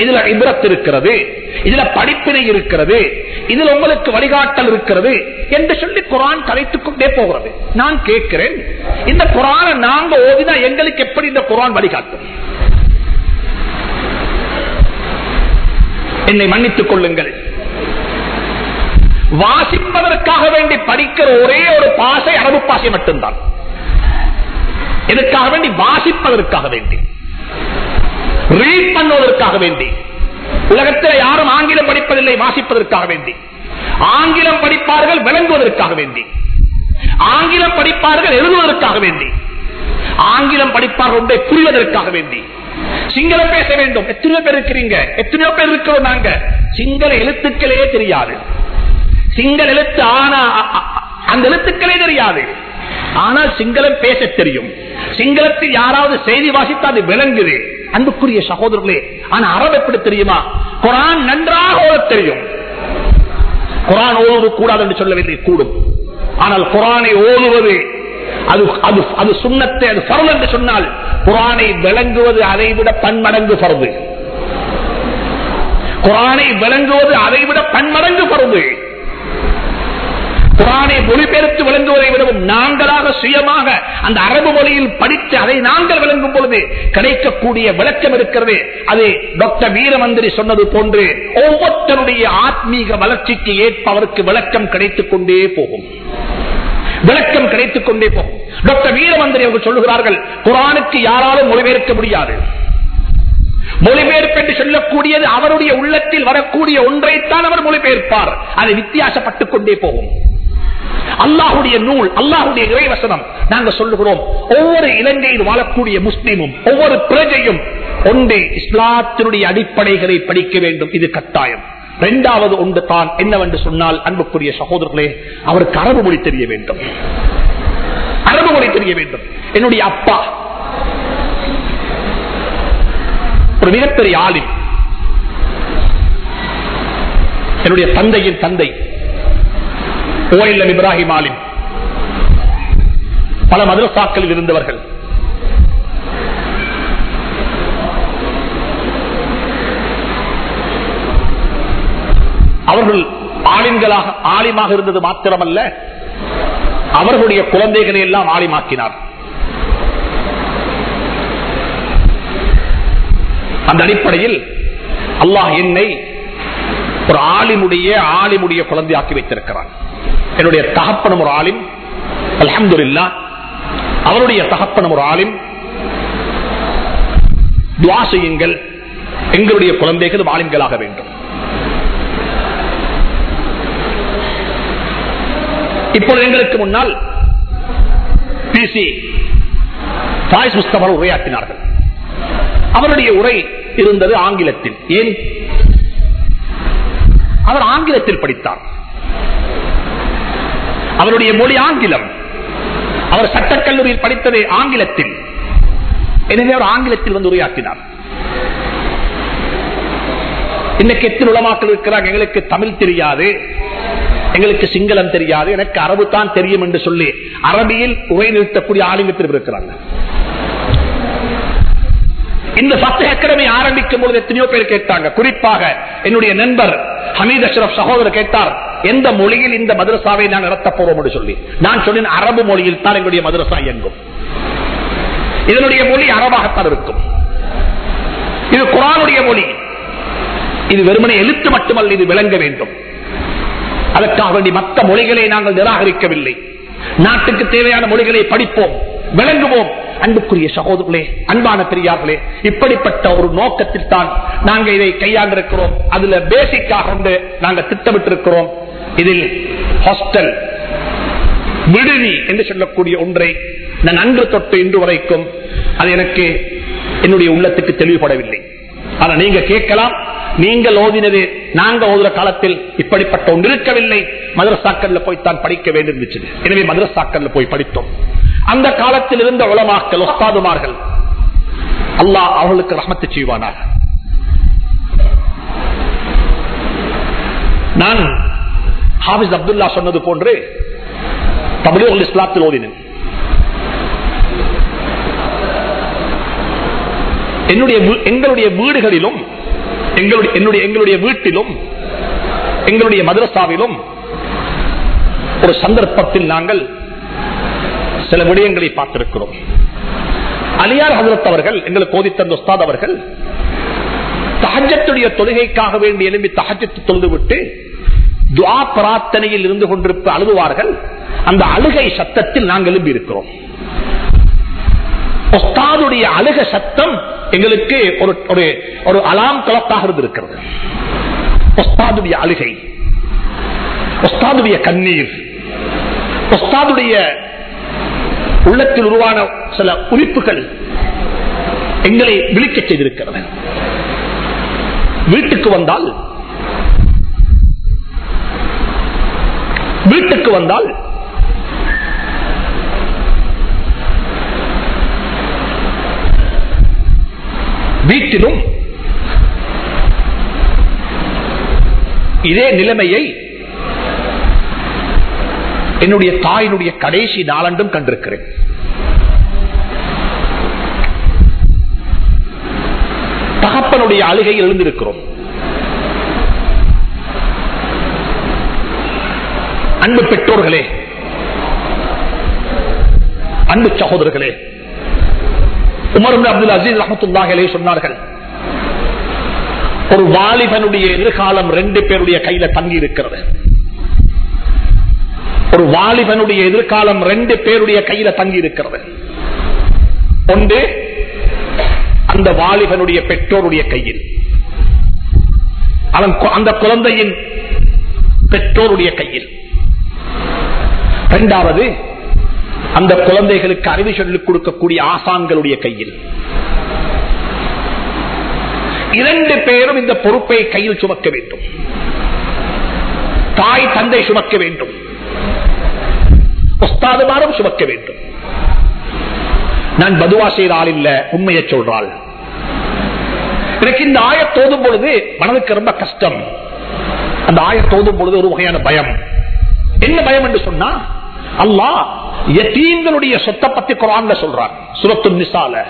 இதுல இப்ரத் இருக்கிறது இதுல படிப்பினை இருக்கிறது இதுல உங்களுக்கு வழிகாட்டல் இருக்கிறது என்று சொல்லி குரான் கலைத்துக் கொண்டே போகிறது நான் கேட்கிறேன் இந்த குரானை நாங்க ஓதினா எங்களுக்கு எப்படி இந்த குரான் வழிகாட்டும் என்னை மன்னித்துக் கொள்ளுங்கள் வாசிப்பதற்காக வேண்டி படிக்கிற ஒரே ஒரு பாசை அரபு பாசை மட்டும்தான். எதற்காக வேண்டி? வாசிப்பதற்காக வேண்டி. ரீட் பண்ணுவதற்காக வேண்டி. உலகத்தில் யாரும் ஆங்கிலம் படிப்பதில்லை வாசிப்பதற்காக வேண்டி. ஆங்கிலம் படிப்பார்கள் விளங்குவதற்காக வேண்டி. ஆங்கிலம் படிப்பார்கள் எழுதுவதற்காக வேண்டி. ஆங்கிலம் படிப்பார்கள் ஒன்றை புரிவதற்காக வேண்டி. சிங்களம் பேச வேண்டும். எத்தனையோ பேர் இருக்கிறீங்க. எத்தனையோ பேர் இருக்கிறோம் நாங்க. சிங்கள எழுத்துக்களே தெரியாது. சிங்கள எழுத்து ஆனா அந்த எழுத்துக்களே தெரியாது. ஆனால் சிங்களம் பேச தெரியும். சிங்களத்தில் யாராவது செய்தி வாசித்து அது விளங்குது. அன்புக்குரிய சகோதரர்களே ஆனா அரபு எப்படி தெரியுமா? குரான் நன்றாக ஓட தெரியும். குரான் ஓடு கூடாது என்று சொல்லவில்லை கூடும். ஆனால் குரானை ஓடுவது அது அது அது சுண்ணத்தை அது பருள் என்று சொன்னால் குரானை விளங்குவது அதை விட பன்மடங்கு பருது குரானை விளங்குவது அதை விட பன்மடங்கு பருது குரானை மொழிபெயர்த்து விளங்குவதை விடவும் நாங்களாக சுயமாக அந்த அரபு மொழியில் படித்து அதை நாங்கள் விளங்கும் பொழுது கிடைக்கக்கூடிய விளக்கம் இருக்கிறது. அது டாக்டர் வீரமந்திரி சொன்னது போன்று ஒவ்வொருத்தருடைய ஆத்மீக வளர்ச்சிக்கு ஏற்ப அவருக்கு விளக்கம் கிடைத்துக் கொண்டே போகும். விளக்கம் கிடைத்துக் கொண்டே போகும். டாக்டர் வீரமந்திரி அவர்கள் சொல்லுகிறார்கள் குரானுக்கு யாராலும் மொழிபெயர்க்க முடியாது. மொழிபெயர்ப்பு என்று சொல்லக்கூடியது அவருடைய உள்ளத்தில் வரக்கூடிய ஒன்றைத்தான் அவர் மொழிபெயர்ப்பார். அது வித்தியாசப்பட்டுக் கொண்டே போகும். அல்லாஹுடைய நூல் அல்லாஹுடைய இறைவசனம். நாங்க சொல்லுகிறோம் ஒவ்வொரு இலங்கையில் வாழக்கூடிய முஸ்லீமும் ஒவ்வொரு பிரஜையும் ஒன்றே இஸ்லாத்தினுடைய அடிப்படைகளை படிக்க வேண்டும். இது கட்டாயம். இரண்டாவது ஒன்று தான் என்னவென்று சொன்னால் அன்புக்குரிய சகோதரர்களே அவருக்கு அரபு மொழி தெரிய வேண்டும். அரபு மொழி தெரிய வேண்டும். என்னுடைய அப்பா ஒரு மிகப்பெரிய ஆளின் என்னுடைய தந்தையின் தந்தை ஓயில்லம் இப்ராஹிம் ஆலிம். பல மதரசாக்களில் இருந்தவர்கள். அவர்கள் ஆலிம்களாக ஆலிமாக இருந்தது மாத்திரமல்ல அவர்களுடைய குழந்தைகளை எல்லாம் ஆலிமாக்கினார். அந்த அடிப்படையில் அல்லாஹ் என்னை ஒரு ஆலிமுடைய ஆலிமுடைய குழந்தையாக்கி வைத்திருக்கிறான். என்னுடைய தகப்பனம் ஒரு ஆளின் அலமது இல்லா அவருடைய தகப்பனம் ஒரு ஆலிம். துவா செய்யுங்கள். எங்களுடைய குழந்தைகள் வாலிம்களாக வேண்டும். இப்போது எங்களுக்கு முன்னால் பிசி சாய்ஸ் முஸ்தபர் உரையாற்றினார்கள். அவருடைய உரை இருந்தது ஆங்கிலத்தில். ஏன்? அவர் ஆங்கிலத்தில் படித்தார். அவருடைய மொழி ஆங்கிலம். அவர் சட்டக்கல்லூரியில் படித்தது ஆங்கிலத்தில். எனவே அவர் ஆங்கிலத்தில் வந்து உரையாற்றினார். இன்னைக்கு எத்தனை உலமாக்கள் இருக்கிறாங்க? எங்களுக்கு தமிழ் தெரியாது. எங்களுக்கு சிங்களம் தெரியாது. எனக்கு அரபு தான் தெரியும் என்று சொல்லி அரபியில் உரை நிறுத்தக்கூடிய ஆளுங்கத்தில் இருக்கிறாங்க. இந்த பத்து அக்கடமி ஆரம்பிக்கும் போது எத்தனையோ பேர் கேட்டாங்க. குறிப்பாக என்னுடைய நண்பர் ஹமீத் அஷ்ரப் சகோதரர் கேட்டார் எந்த மொழியில் இந்த மதரசாவை நான் நடத்த போறோம் சொல்லி? நான் சொன்னேன் அரபு மொழியில் தான் எங்களுடைய மதரசா இயங்கும். இதனுடைய மொழி அரபாகத்தான் இருக்கும். இது குரானுடைய மொழி. இது வெறுமனை எழுத்து மட்டுமல்ல இது விளங்க வேண்டும். அதற்காக வேண்டி மற்ற மொழிகளை நாங்கள் நிராகரிக்கவில்லை. நாட்டுக்கு தேவையான மொழிகளை படிப்போம் விளங்குவோம். அன்புக்குரிய சகோதரர்களே அன்பான பெரியார்களே இப்படிப்பட்ட ஒரு நோக்கத்தில் தான் நாங்கள் இதை கையாண்டிருக்கிறோம். அதுல பேசிக்காக வந்து நாங்கள் திட்டமிட்டிருக்கிறோம். இதில் ஹாஸ்டல் விடுதி என்று சொல்லக்கூடிய ஒன்றை நான் அன்று தொட்டு இன்று வரைக்கும் அது எனக்கு என்னுடைய உள்ளத்துக்கு தெளிவுபடவில்லை. ஆனா நீங்க கேட்கலாம் நீங்கள் ஓதினது நாங்க ஓதுற காலத்தில் இப்படிப்பட்ட ஒன்று இருக்கவில்லை. மதரசாக்கள்ல போய் தான் படிக்க வேண்டியிருந்துச்சு. எனவே மதரசாக்கள்ல போய் படித்தோம். அந்த காலத்தில் இருந்த உலமாக்கள் ஒஸ்தாதுமார்கள் அல்லாஹ் அவர்களுக்கு ரஹமத்து செய்வானார் நான் ஹாபிஸ் அப்துல்லா சொன்னது போன்று தமிழ் இஸ்லாத்தில் ஓதினேன். என்னுடைய எங்களுடைய வீடுகளிலும் எங்களுடைய என்னுடைய எங்களுடைய வீட்டிலும் எங்களுடைய மதரசாவிலும் ஒரு சந்தர்ப்பத்தில் நாங்கள் சில விடயங்களை பார்த்திருக்கிறோம். அலியார் ஹசரத் அவர்கள் எங்களுக்கு ஓதித்தந்த உஸ்தாத் அவர்கள் தஹஜத்துடைய தொழுகைக்காக வேண்டி எழும்பி தகஜத்து தொழுதுவிட்டு துவா பிரார்த்தனையில் இருந்து கொண்டிருப்ப அழுதுவார்கள். அந்த அழுகை சத்தத்தில் நாங்கள் எழும்பி இருக்கிறோம் உஸ்தாதுடைய அழுக சத்தம் எங்களுக்கு ஒரு ஒரு ஒரு அலாம் கலத்தாக இருந்திருக்கிறது. உஸ்தாதுடைய அழுகை உஸ்தாதுடைய கண்ணீர் உஸ்தாதுடைய உள்ளத்தில் உருவான சில குறிப்புகள் எங்களை விழிக்க செய்திருக்கிறது. வீட்டுக்கு வந்தால் வீட்டுக்கு வந்தால் வீட்டிலும் இதே நிலைமையை என்னுடைய தாயினுடைய கடைசி நாளண்டும் கண்டிருக்கிறேன். தகப்பனுடைய அழுகையில் எழுந்திருக்கிறோம். அன்பு பெற்றோர்களே அன்பு சகோதரர்களே உமர் அப்துல் அசீஸ் ரஹமத்துல்லாஹிலே சொன்னார்கள் ஒரு வாலிபனுடைய எதிர்காலம் ரெண்டு பேருடைய கையில தங்கி இருக்கிறது. ஒரு வாலிபனுடைய எதிர்காலம் ரெண்டு பேருடைய கையில தங்கி இருக்கிறது. ஒன்று அந்த வாலிபனுடைய பெற்றோருடைய கையில். அந்த குழந்தையின் பெற்றோருடைய கையில். இரண்டாவது அந்த குழந்தைகளுக்கு அறிவு சொல்லிக் கொடுக்கக்கூடிய ஆசான்களுடைய கையில். இரண்டு பேரும் இந்த பொறுப்பை கையில் சுமக்க வேண்டும். தாய் தந்தை சுமக்க வேண்டும். உஸ்தாதுமாரும் சுமக்க வேண்டும். நான் பதுவா செய்த ஆள் இல்ல உண்மையை சொல்றாள். எனக்கு இந்த ஆய தோதும் பொழுது மனதுக்கு ரொம்ப கஷ்டம். அந்த ஆய தோதும் பொழுது ஒரு வகையான பயம். என்ன பயம் என்று சொன்னா அல்லாஹ் யத்தீம்களுடைய சொத்தை பத்தி குரான்ல சொல்றான் சுரத்து நிசால.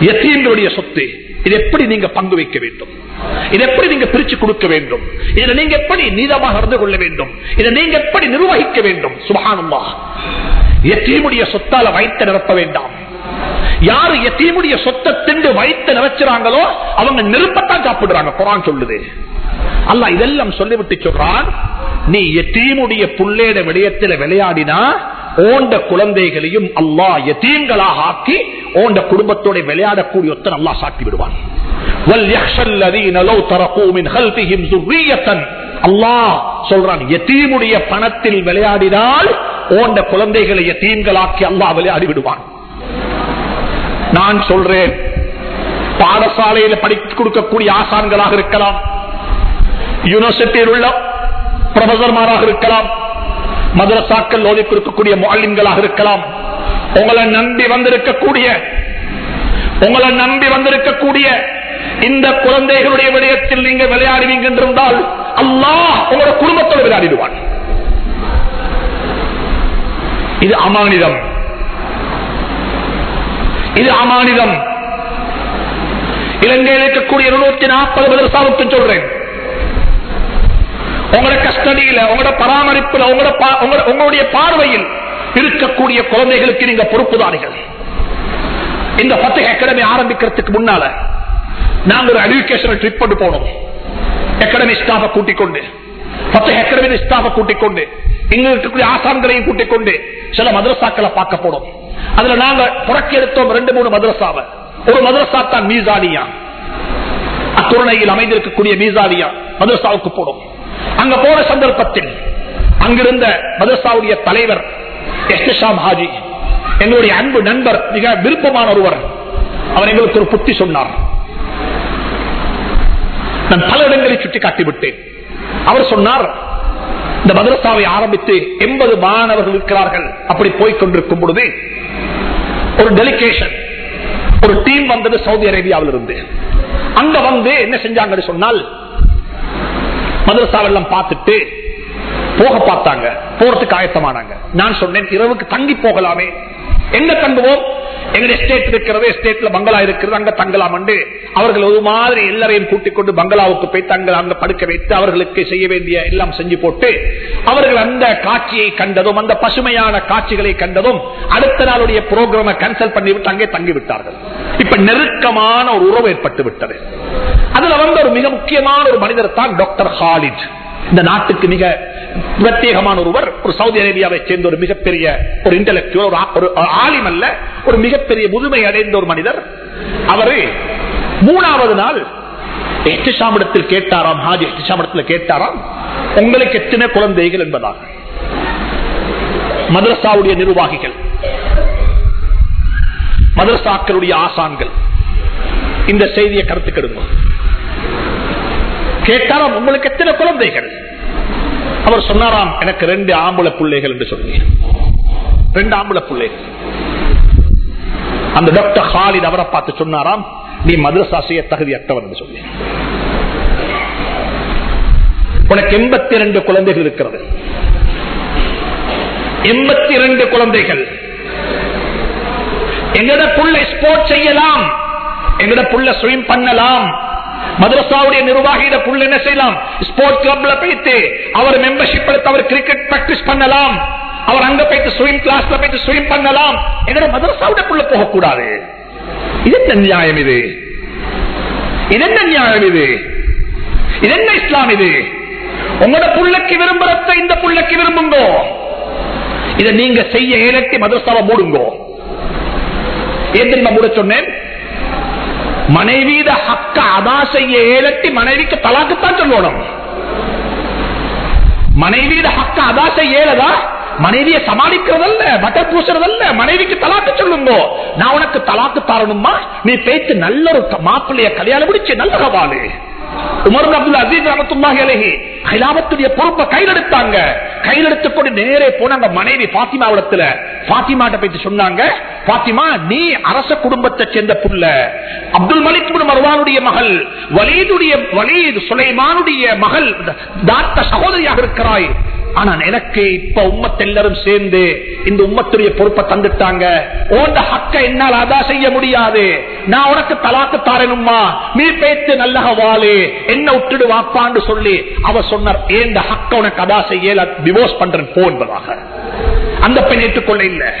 யத்தீம்களுடைய சொத்து. இது எப்படி நீங்க பங்கு வைக்க வேண்டும்? இதை எப்படி நீங்க பிரிச்சு கொடுக்க வேண்டும்? இதை நீங்க எப்படி நீதமாக நடந்து கொள்ள வேண்டும்? இதை நீங்க எப்படி நிர்வகிக்க வேண்டும்? சுபகானம்மா எத்தீமுடைய சொத்தால வைத்த நிரப்ப வேண்டாம். யாரு எத்தீமுடைய சொத்தை திண்டு வைத்து நினைச்சுறாங்களோ அவங்க நெருப்பத்தான் சாப்பிடுறாங்க. குரான் சொல்லுது. அல்லாஹ் இதெல்லாம் சொல்லிவிட்டு சொல்றான். நீ எத்தீமுடைய புள்ளேட விடயத்துல விளையாடினா ஓண்ட குழந்தைகளையும் அல்லா எத்தீன்களாக ஆக்கி ஓண்ட குடும்பத்தோட விளையாடக்கூடிய ஒத்தன் அல்லா சாக்கி விடுவான். எத்தீமுடைய பணத்தில் விளையாடினால் ஓண்ட குழந்தைகளை தீன்களாக்கி அல்லா விளையாடி விடுவான். நான் சொல்றேன் பாடசாலையில படித்து கொடுக்கக்கூடிய ஆசான்களாக இருக்கலாம் யூனிவர்சிட்டியில் உள்ள பிரொஃபசர்மாராக இருக்கலாம் மதரசாக்கள் ஓதி கொடுக்கக்கூடிய மாலின்களாக இருக்கலாம். உங்களை நம்பி வந்திருக்கக்கூடிய உங்களை நம்பி வந்திருக்கக்கூடிய இந்த குழந்தைகளுடைய விடயத்தில் நீங்க விளையாடுவீங்க என்றிருந்தால் அல்லாஹ் உங்களோட குடும்பத்தோடு விளையாடிடுவான். இது அமானிதம். இது அமானிதம். இலங்கையில் இருக்கக்கூடிய இருநூத்தி நாற்பது மதரசாவுக்கு சொல்றேன். உங்களோட கஸ்டடியில உங்களோட பராமரிப்புல உங்களோட பா- உங்களோட- உங்களுடைய பார்வையில் இருக்கக்கூடிய குழந்தைகளுக்கு நீங்க பொறுப்புதாரிகள். இந்த பத்து அகாடமி ஆரம்பிக்கிறதுக்கு முன்னால நாங்க ஒரு எஜுகேஷனல் ட்ரிப் கொண்டு போனோம். அகாடமி ஸ்டாஃப கூட்டிக் கொண்டு. பத்து அகாடமி ஸ்டாஃப கூட்டிக் கொண்டு. இங்க இருக்கக்கூடிய ஆசான்களையும் கூட்டிக் கொண்டு சில மதரசாக்களை பார்க்க போனோம். அதுல நாங்க புறக்கி எடுத்தோம் ரெண்டு மூணு மதரசாவை. ஒரு மதரசா தான் மீசானியா அத்துணையில் அமைந்திருக்கக்கூடிய மீசானியா மதரசாவுக்கு போனோம். அங்க போன சந்தர்ப்பத்தில் அங்கிருந்த மதரசாவுடைய தலைவர் எஸ்டாம் ஹாஜி எங்களுடைய அன்பு நண்பர் மிக விருப்பமான ஒருவர் அவர் எங்களுக்கு ஒரு புத்தி சொன்னார். நான் பல இடங்களை சுட்டி காட்டிவிட்டேன் அவர் சொன்னார் இந்த மதரசாவை ஆரம்பித்து எண்பது மாணவர்கள் இருக்கிறார்கள். அப்படி போய்க் கொண்டிருக்கும் பொழுது ஒரு டெலிகேஷன் ஒரு டீம் வந்தது சவுதி அரேபியாவில் இருந்து அங்க வந்து என்ன செஞ்சாங்கன்னு சொன்னால் மதரசாவெல்லாம் பார்த்துட்டு போக பார்த்தாங்க. போறதுக்கு ஆயத்தமானாங்க. நான் சொன்னேன் இரவுக்கு தங்கி போகலாமே. எங்க தங்குவோம்? எங்க எஸ்டேட் இருக்கிறது எஸ்டேட்ல பங்களா இருக்கிறது அங்க தங்கலாம் அவர்கள் ஒரு மாதிரி எல்லாரையும் கூட்டிக் கொண்டு பங்களாவுக்கு போய் தங்கள் அங்க படுக்க வைத்து அவர்களுக்கு செய்ய வேண்டிய எல்லாம் செஞ்சு போட்டு அவர்கள் அந்த காட்சியை கண்டதும் அந்த பசுமையான காட்சிகளை கண்டதும் அடுத்த நாளுடைய புரோகிராம கேன்சல் பண்ணிவிட்டு அங்கே தங்கி விட்டார்கள் இப்ப நெருக்கமான ஒரு உறவு ஏற்பட்டு விட்டது. அதுல வந்து ஒரு மிக முக்கியமான ஒரு மனிதர் தான் டாக்டர் ஹாலிட். இந்த நாட்டுக்கு மிக பிரத்யேகமான ஒருவர் ஒரு சவுதி அரேபியாவை சேர்ந்த ஒரு மிகப்பெரிய ஒரு இன்டலெக்சுவல் ஒரு ஆலிம் அல்ல ஒரு மிகப்பெரிய முதுமை அடைந்த ஒரு மனிதர். அவரு மூணாவது நாள் எஹ்திஷாமிடத்தில் கேட்டாராம் ஹாஜி எஹ்திஷாமிடத்தில் கேட்டாராம் உங்களுக்கு எத்தனை குழந்தைகள் என்பதாக மதரசாவுடைய நிர்வாகிகள் மதரசாக்களுடைய ஆசான்கள். இந்த செய்தியை கருத்துக்கிடுங்க கேட்டாலும் உங்களுக்கு எத்தனை குழந்தைகள்? அவர் சொன்னாராம் எனக்கு ரெண்டு ஆம்பளை பிள்ளைகள் என்று சொன்னீர். ரெண்டு ஆம்பளை பிள்ளைகள். அந்த டாக்டர் ஹாலித் அவரை பார்த்து சொன்னாராம் நீ மதரசா செய்ய தகுதி தகுதியற்றவர் என்று சொன்னீர். உனக்கு எண்பத்தி ரெண்டு குழந்தைகள் இருக்கிறது. எண்பத்தி இரண்டு குழந்தைகள். எங்கட புள்ள ஸ்போர்ட் செய்யலாம். எங்கட புள்ள ஸ்விம் பண்ணலாம். மதரசாவுடைய நிர்வாகியிட புள்ள என்ன செய்யலாம்? ஸ்போர்ட்ஸ் கிளப்ல போயிட்டு அவர் மெம்பர்ஷிப் எடுத்து அவர் கிரிக்கெட் பிராக்டிஸ் பண்ணலாம். அவர் அங்க போயிட்டு ஸ்விம் கிளாஸ்ல போயிட்டு ஸ்விம் பண்ணலாம். எங்கட மதரசாவுடைய புள்ள போகக்கூடாது. இது என்ன நியாயம் இது? இது என்ன நியாயம் இது? இது என்ன இஸ்லாம் இது? உங்களோட புள்ளைக்கு விரும்புறத இந்த புள்ளைக்கு விரும்புங்கோ. இதை நீங்க செய்ய ஏலட்டி மதரசாவை மூடுங்கோ. ஏன் தெரியுமா சொன்னேன். மனைவியிட ஹக்க அதா செய்ய ஏழட்டி மனைவிக்கு தலாக்குத்தான் சொல்லணும் மனைவியிட ஹக்க அதா செய்ய ஏலதா? மனைவியை சமாளிக்கிறதல்ல பட்டர் பூசுறதல்ல மனைவிக்கு தலாக்கு சொல்லுங்க. நான் உனக்கு தலாக்கு தரணுமா? நீ பேச்சு நல்ல ஒரு மாப்பிள்ளைய கல்யாணம் முடிச்சு நல்ல சவாலு. உமர் அப்துல் அசீஸ் ரமத்துல்லாஹி அலைஹி ஹிலாபத்துடைய பொறுப்பை கையில் எடுத்தாங்க கையில் எடுத்துக்கொண்டு நேரே போனாங்க மனைவி பாத்திமாவிடத்துல பாத்திமாட்ட போயிட்டு சொன்னாங்க பாத்திமா நீ அரச குடும்பத்தை சேர்ந்த புள்ள. அப்துல் மலிக் மருவானுடைய மகள் வலீதுடைய வலீது சுலைமானுடைய மகள் தாத்த சகோதரியாக இருக்கிறாய். ஆனா எனக்கு இப்ப உம்மத் எல்லாரும் சேர்ந்து இந்த உம்மத்துடைய பொறுப்பை தந்துட்டாங்க. உன்ட ஹக்க என்னால் அதா செய்ய முடியாது. நான் உனக்கு தலாக்கு தாரணுமா நீ பேத்து நல்லக வாழு. என்ன விட்டுடு வாப்பான்னு சொல்லி அவ சொன்னார் ஏந்த ஹக்க உனக்கு அதா செய்ய டிவோர்ஸ் பண்றேன் போ என்பதாக. அந்த பெண் ஏற்றுக்கொள்ள இல்ல.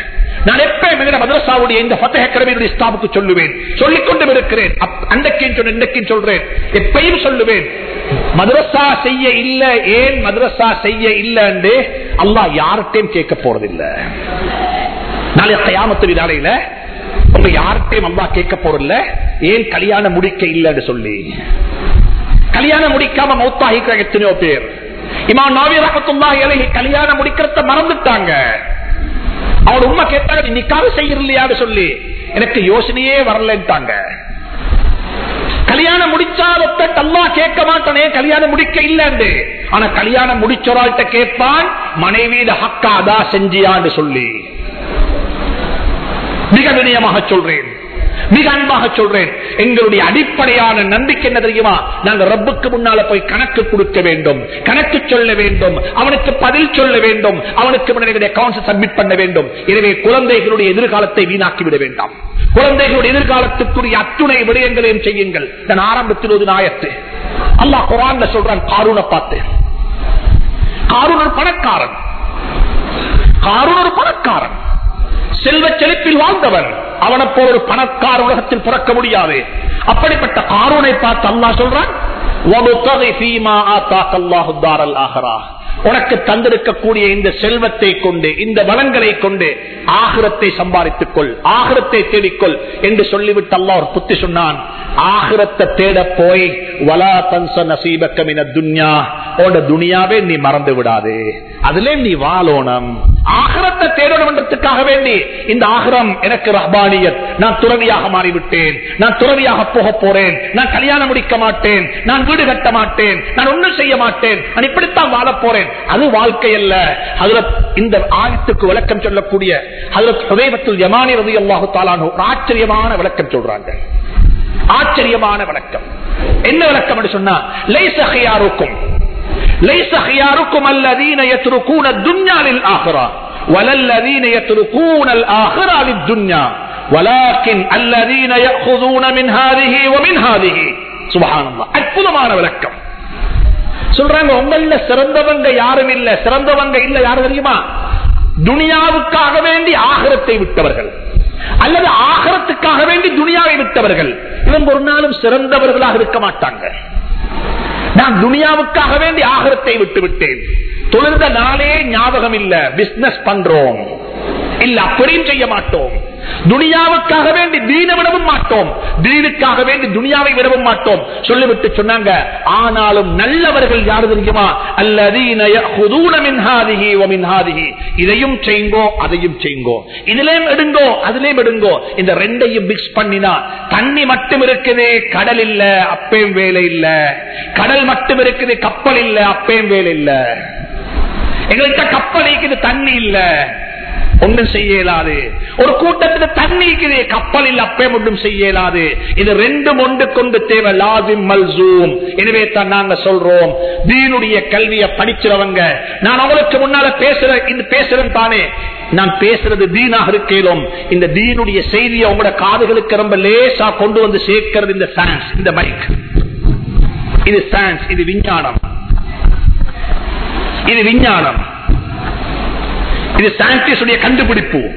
நான் எப்பயும் மதரசாவுடைய இந்த பத்தகரமையுடைய ஸ்டாஃபுக்கு சொல்லுவேன். சொல்லிக் கொண்டு இருக்கிறேன். அப்- அன்றைக்கும் சொன்ன இன்றைக்கும் சொல்றேன். எப்பயும் சொல்லுவேன். மதுரசா செய்ய இல்ல ஏன் மதுரசா செய்ய இல்லன்னு அல்லா யார்கிட்டையும் கேட்க போறதில்ல. நாளை கயாமத்து விதாலையில உங்க யார்கிட்டையும் அல்லா கேட்க போறதில்ல. ஏன் கல்யாணம் முடிக்க இல்லன்னு சொல்லி. கல்யாணம் முடிக்காம மௌத்தாகிக்கிற எத்தனையோ பேர். இமாம் நாவி ரகத்துல்லா அலைஹி கல்யாணம் முடிக்கிறத மறந்துட்டாங்க. அவர் உண்மை கேட்டாங்க நீ நிக்காக செய்யலையான்னு சொல்லி. எனக்கு யோசனையே வரலன்ட்டாங்க. கல்யாணம் முடிச்சாலொத்த அல்லா கேட்க மாட்டானே கல்யாணம் முடிக்க இல்லன்னு. ஆனா கல்யாணம் முடிச்சொராள்கிட்ட கேட்பான் மனைவியில ஹக்கா அதா செஞ்சியான்னு சொல்லி. மிக வினயமாக சொல்றேன். மிக அன்பாக சொல்றேன். எங்களுடைய அடிப்படையான நம்பிக்கை என்ன தெரியுமா? நாங்கள் ரப்புக்கு முன்னால போய் கணக்கு கொடுக்க வேண்டும். கணக்கு சொல்ல வேண்டும். அவனுக்கு பதில் சொல்ல வேண்டும். அவனுக்கு முன்னாடி சப்மிட் பண்ண வேண்டும். எனவே குழந்தைகளுடைய எதிர்காலத்தை வீணாக்கி விட வேண்டாம். குழந்தைகளுடைய எதிர்காலத்துக்குரிய அத்துணை விடயங்களையும் செய்யுங்கள். நான் ஆரம்பத்தில் ஒரு நாயத்து. அல்லாஹ் குரான் சொல்றான் காரூனை பார்த்து. காரூனர் பணக்காரன். காரூனர் பணக்காரன். செல்வ செழிப்பில் வாழ்ந்தவன். அவனை போல ஒரு பணக்கார உலகத்தில் பிறக்க முடியாது. அப்படிப்பட்ட காரூனை பார்த்து அல்லாஹ் சொல்றான் உனக்கு தந்திருக்கக்கூடிய இந்த செல்வத்தை கொண்டு இந்த வளங்களை கொண்டு ஆகிரத்தை சம்பாதித்துக் கொள் ஆகிரத்தை தேடிக்கொள் என்று சொல்லிவிட்டு அல்லா ஒரு புத்தி சொன்னான். ஆகிரத்தை தேட போய் வலா தன்ச நசீபக்கம் என துன்யா. உன்னோட துனியாவே நீ மறந்து விடாது. அதுல நீ வாழோனம் ஆகரத்தை தேடணும் வேண்டி இந்த ஆகரம் எனக்கு ரஹ்பானியத். நான் துறவியாக மாறிவிட்டேன். நான் துறவியாக போக போறேன். நான் கல்யாணம் முடிக்க மாட்டேன். நான் வீடு கட்ட மாட்டேன். நான் ஒன்றும் செய்ய மாட்டேன். நான் இப்படித்தான் வாழ போறேன். அது வாழ்க்கை அல்ல. அதுல இந்த ஆயத்துக்கு விளக்கம் சொல்லக்கூடிய அதுல ஹுதைபத்துல் யமானி ரவி அல்லாஹு தாலானு ஒரு ஆச்சரியமான விளக்கம் சொல்றாங்க. ஆச்சரியமான விளக்கம். என்ன விளக்கம் சொன்னா லேசகையாருக்கும் ஹியாருக்கும் லைச ஹியாருக்கும் அல்லதீன யத்ருகூன துன்யா லில் ஆஹிரா வலல்லதீன யத்ருகூன அல் ஆஹிரா லித் துன்யா ولكن الذين يأخذون من هذه ومن هذه سبحان الله அற்புதமான விளக்கம் சொல்றாங்க உங்கள சிறந்தவங்க யாரும் இல்ல சிறந்தவங்க இல்ல யாரும் தெரியுமா துனியாவுக்காக வேண்டி ஆகரத்தை விட்டவர்கள் அல்லது ஆகரத்துக்காக வேண்டி துனியாவை விட்டவர்கள் இவங்க ஒரு நாளும் சிறந்தவர்களாக இருக்க மாட்டாங்க நான் துனியாவுக்காக வேண்டி ஆகரத்தை விட்டு விட்டேன் தொழுந்த நாளே ஞாபகம் இல்ல பிசினஸ் பண்றோம். இல்ல அப்படியும் செய்ய மாட்டோம். துனியாவுக்காக வேண்டி தீன விடவும் மாட்டோம். தீனுக்காக வேண்டி துனியாவை விடவும் மாட்டோம். சொல்லிவிட்டு சொன்னாங்க ஆனாலும் நல்லவர்கள் யாரு தெரியுமா? அல்லதீன இதையும் செய்யுங்கோ அதையும் செய்யுங்கோ இதிலேயும் எடுங்கோ அதிலேயும் எடுங்கோ. இந்த ரெண்டையும் மிக்ஸ் பண்ணினா தண்ணி மட்டும் இருக்குது கடல் இல்ல அப்பேம் வேலை இல்ல. கடல் மட்டும் இருக்குது கப்பல் இல்ல அப்பேம் வேலை இல்ல. எங்கள்கிட்ட கப்பல் இருக்குது தண்ணி இல்ல. ஒன்றும் செய்ய இயலாது ஒரு கூட்டத்துல தண்ணி கப்பலில் கப்பல் இல்ல அப்பே ஒன்றும் செய்ய இயலாது இது ரெண்டும் ஒன்று கொண்டு தேவை. லாசிம் மல்சூம் எனவே தான் நாங்க சொல்றோம். தீனுடைய கல்வியை படிச்சிருவங்க நான் அவங்களுக்கு முன்னால பேசுற இந்த பேசுறேன் தானே. நான் பேசுறது தீனாக இருக்கேலும் இந்த தீனுடைய செய்தியை உங்களோட காதுகளுக்கு ரொம்ப லேசா கொண்டு வந்து சேர்க்கிறது இந்த சயின்ஸ் இந்த மைக் இது சயின்ஸ் இது விஞ்ஞானம். இது விஞ்ஞானம். இது சயின்டிஸ்டுடைய கண்டுபிடிப்பு.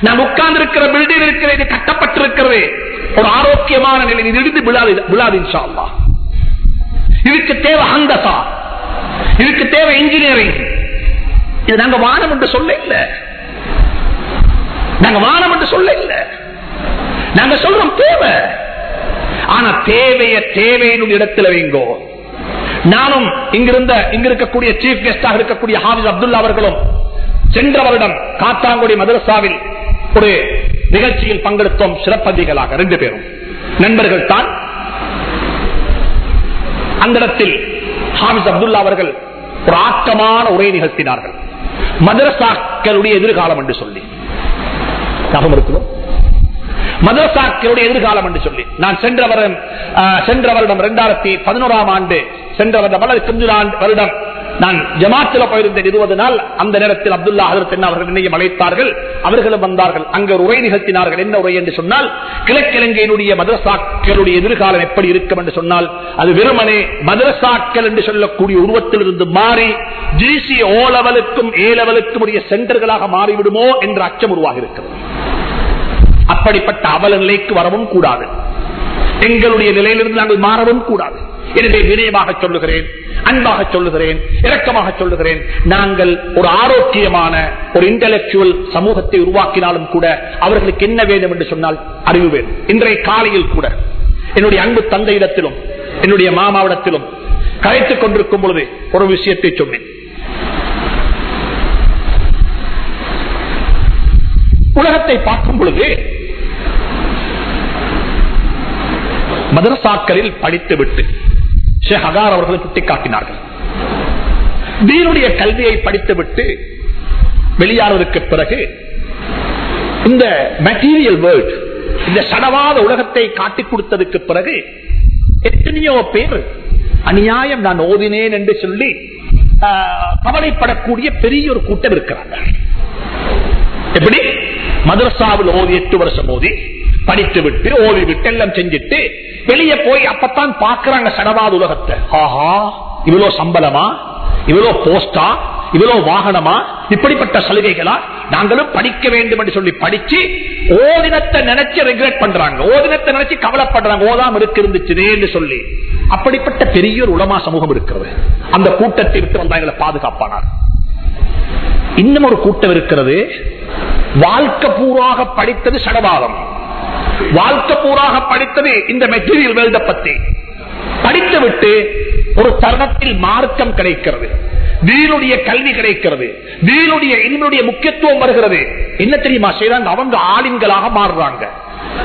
நான் உட்கார்ந்து இருக்கிற பில்டிங் இருக்கிற இது கட்டப்பட்டிருக்கிறது. ஒரு ஆரோக்கியமான நிலை இது இடிந்து விழாது விழாது இன்ஷா இதுக்கு தேவை ஹந்தசா. இதுக்கு தேவை இன்ஜினியரிங் இது நாங்க வானம் என்று சொல்ல இல்ல. நாங்க வானம் என்று சொல்ல இல்ல. நாங்க சொல்றோம் தேவை. ஆனா தேவைய தேவையினுடைய இடத்துல வைங்கோ. நானும் இங்கிருந்த இங்க இருக்கக்கூடிய சீஃப் கெஸ்டாக இருக்கக்கூடிய ஹாபிஸ் அப்துல்லா அவர்களும் சென்ற வருடம் காத்தாங்குடி மதரசாவில் ஒரு நிகழ்ச்சியில் பங்கெடுத்தோம் சிறப்பதிகளாக ரெண்டு பேரும். நண்பர்கள் தான். அந்த இடத்தில் ஹாபிஸ் அப்துல்லா அவர்கள் ஒரு ஆக்கமான உரை நிகழ்த்தினார்கள். மதரசாக்களுடைய எதிர்காலம் என்று சொல்லி. ஞாபகம் இருக்கிறோம் மதரசாக்களுடைய எதிர்காலம் என்று சொல்லி. நான் சென்ற வருடம் ஆஹ், சென்ற வருடம் இரண்டாயிரத்தி பதினோராம் ஆண்டு சென்ற வருடம் வருடம் நான் ஜமாத்தில் போயிருந்தேன். இருபது நாள் அந்த நேரத்தில் அப்துல்லா ஹசரத் அவர்கள் என்னையும் அழைத்தார்கள். அவர்களும் வந்தார்கள். அங்கு ஒரு உரை நிகழ்த்தினார்கள். என்ன உரை என்று சொன்னால் கிழக்கிழங்கையினுடைய மதரசாக்களுடைய எதிர்காலம் எப்படி இருக்கும் என்று சொன்னால் அது வெறுமனே மதரசாக்கள் என்று சொல்லக்கூடிய உருவத்தில் இருந்து மாறி ஜிசி ஓ லெவலுக்கும் ஏ லெவலுக்கும் உடைய சென்டர்களாக மாறிவிடுமோ என்ற அச்சம் உருவாக இருக்கிறது. அப்படிப்பட்ட அவல நிலைக்கு வரவும் கூடாது. எங்களுடைய நிலையிலிருந்து நாங்கள் மாறவும் கூடாது. எனவே வினயமாக சொல்லுகிறேன் அன்பாக சொல்லுகிறேன் இரக்கமாக சொல்லுகிறேன். நாங்கள் ஒரு ஆரோக்கியமான ஒரு இன்டலெக்சுவல் சமூகத்தை உருவாக்கினாலும் கூட அவர்களுக்கு என்ன வேண்டும் என்று சொன்னால் அறிவு வேண்டும். இன்றைய காலையில் கூட என்னுடைய அன்பு தந்தையிடத்திலும் என்னுடைய மாமாவிடத்திலும் கரைத்துக் கொண்டிருக்கும் பொழுது ஒரு விஷயத்தை சொன்னேன். உலகத்தை பார்க்கும் பொழுது மதரசாக்களில் படித்துவிட்டு ஷேக் அகார் சுட்டிக்காட்டினார்கள். தீனுடைய கல்வியை படித்துவிட்டு வெளியானதற்கு பிறகு இந்த மெட்டீரியல் வேர்ல்ட் இந்த சடவாத உலகத்தை காட்டிக் கொடுத்ததுக்கு பிறகு எத்தனையோ பேர் அநியாயம் நான் ஓதினேன் என்று சொல்லி ஆஹ், கவலைப்படக்கூடிய பெரிய ஒரு கூட்டம் இருக்கிறாங்க. எப்படி? மதரசாவில் ஓதி எட்டு வருஷம் ஓதி படித்து விட்டு ஓதி விட்டு எல்லாம் செஞ்சுட்டு வெளியே போய் அப்பத்தான் பாக்குறாங்க சடவாத உலகத்தை. ஆஹா இவ்வளவு சம்பளமா? இவ்வளவு போஸ்டா? இவ்வளவு வாகனமா? இப்படிப்பட்ட சலுகைகளா? நாங்களும் படிக்க வேண்டும் என்று சொல்லி படிச்சு ஓதினத்தை நினைச்சு ரெகுலேட் பண்றாங்க. ஓதினத்தை நினைச்சு கவலைப்படுறாங்க. ஓதாம இருக்கு இருந்துச்சுன்னு சொல்லி. அப்படிப்பட்ட பெரிய ஒரு உலமா சமூகம் இருக்கிறது. அந்த கூட்டத்தை விட்டு வந்தா எங்களை பாதுகாப்பானார். இன்னும் ஒரு கூட்டம் இருக்கிறது. வாழ்க்கை பூராக படித்தது சடவாதம். வாழ்க்கை பூராக படித்தது இந்த மெட்டீரியல் வேல்ட பத்தி. படித்து ஒரு தருணத்தில் மார்க்கம் கிடைக்கிறது. வீணுடைய கல்வி கிடைக்கிறது. வீணுடைய இனிமையுடைய முக்கியத்துவம் வருகிறது. என்ன தெரியுமா செய்தாங்க அவங்க ஆளுங்களாக மாறுறாங்க.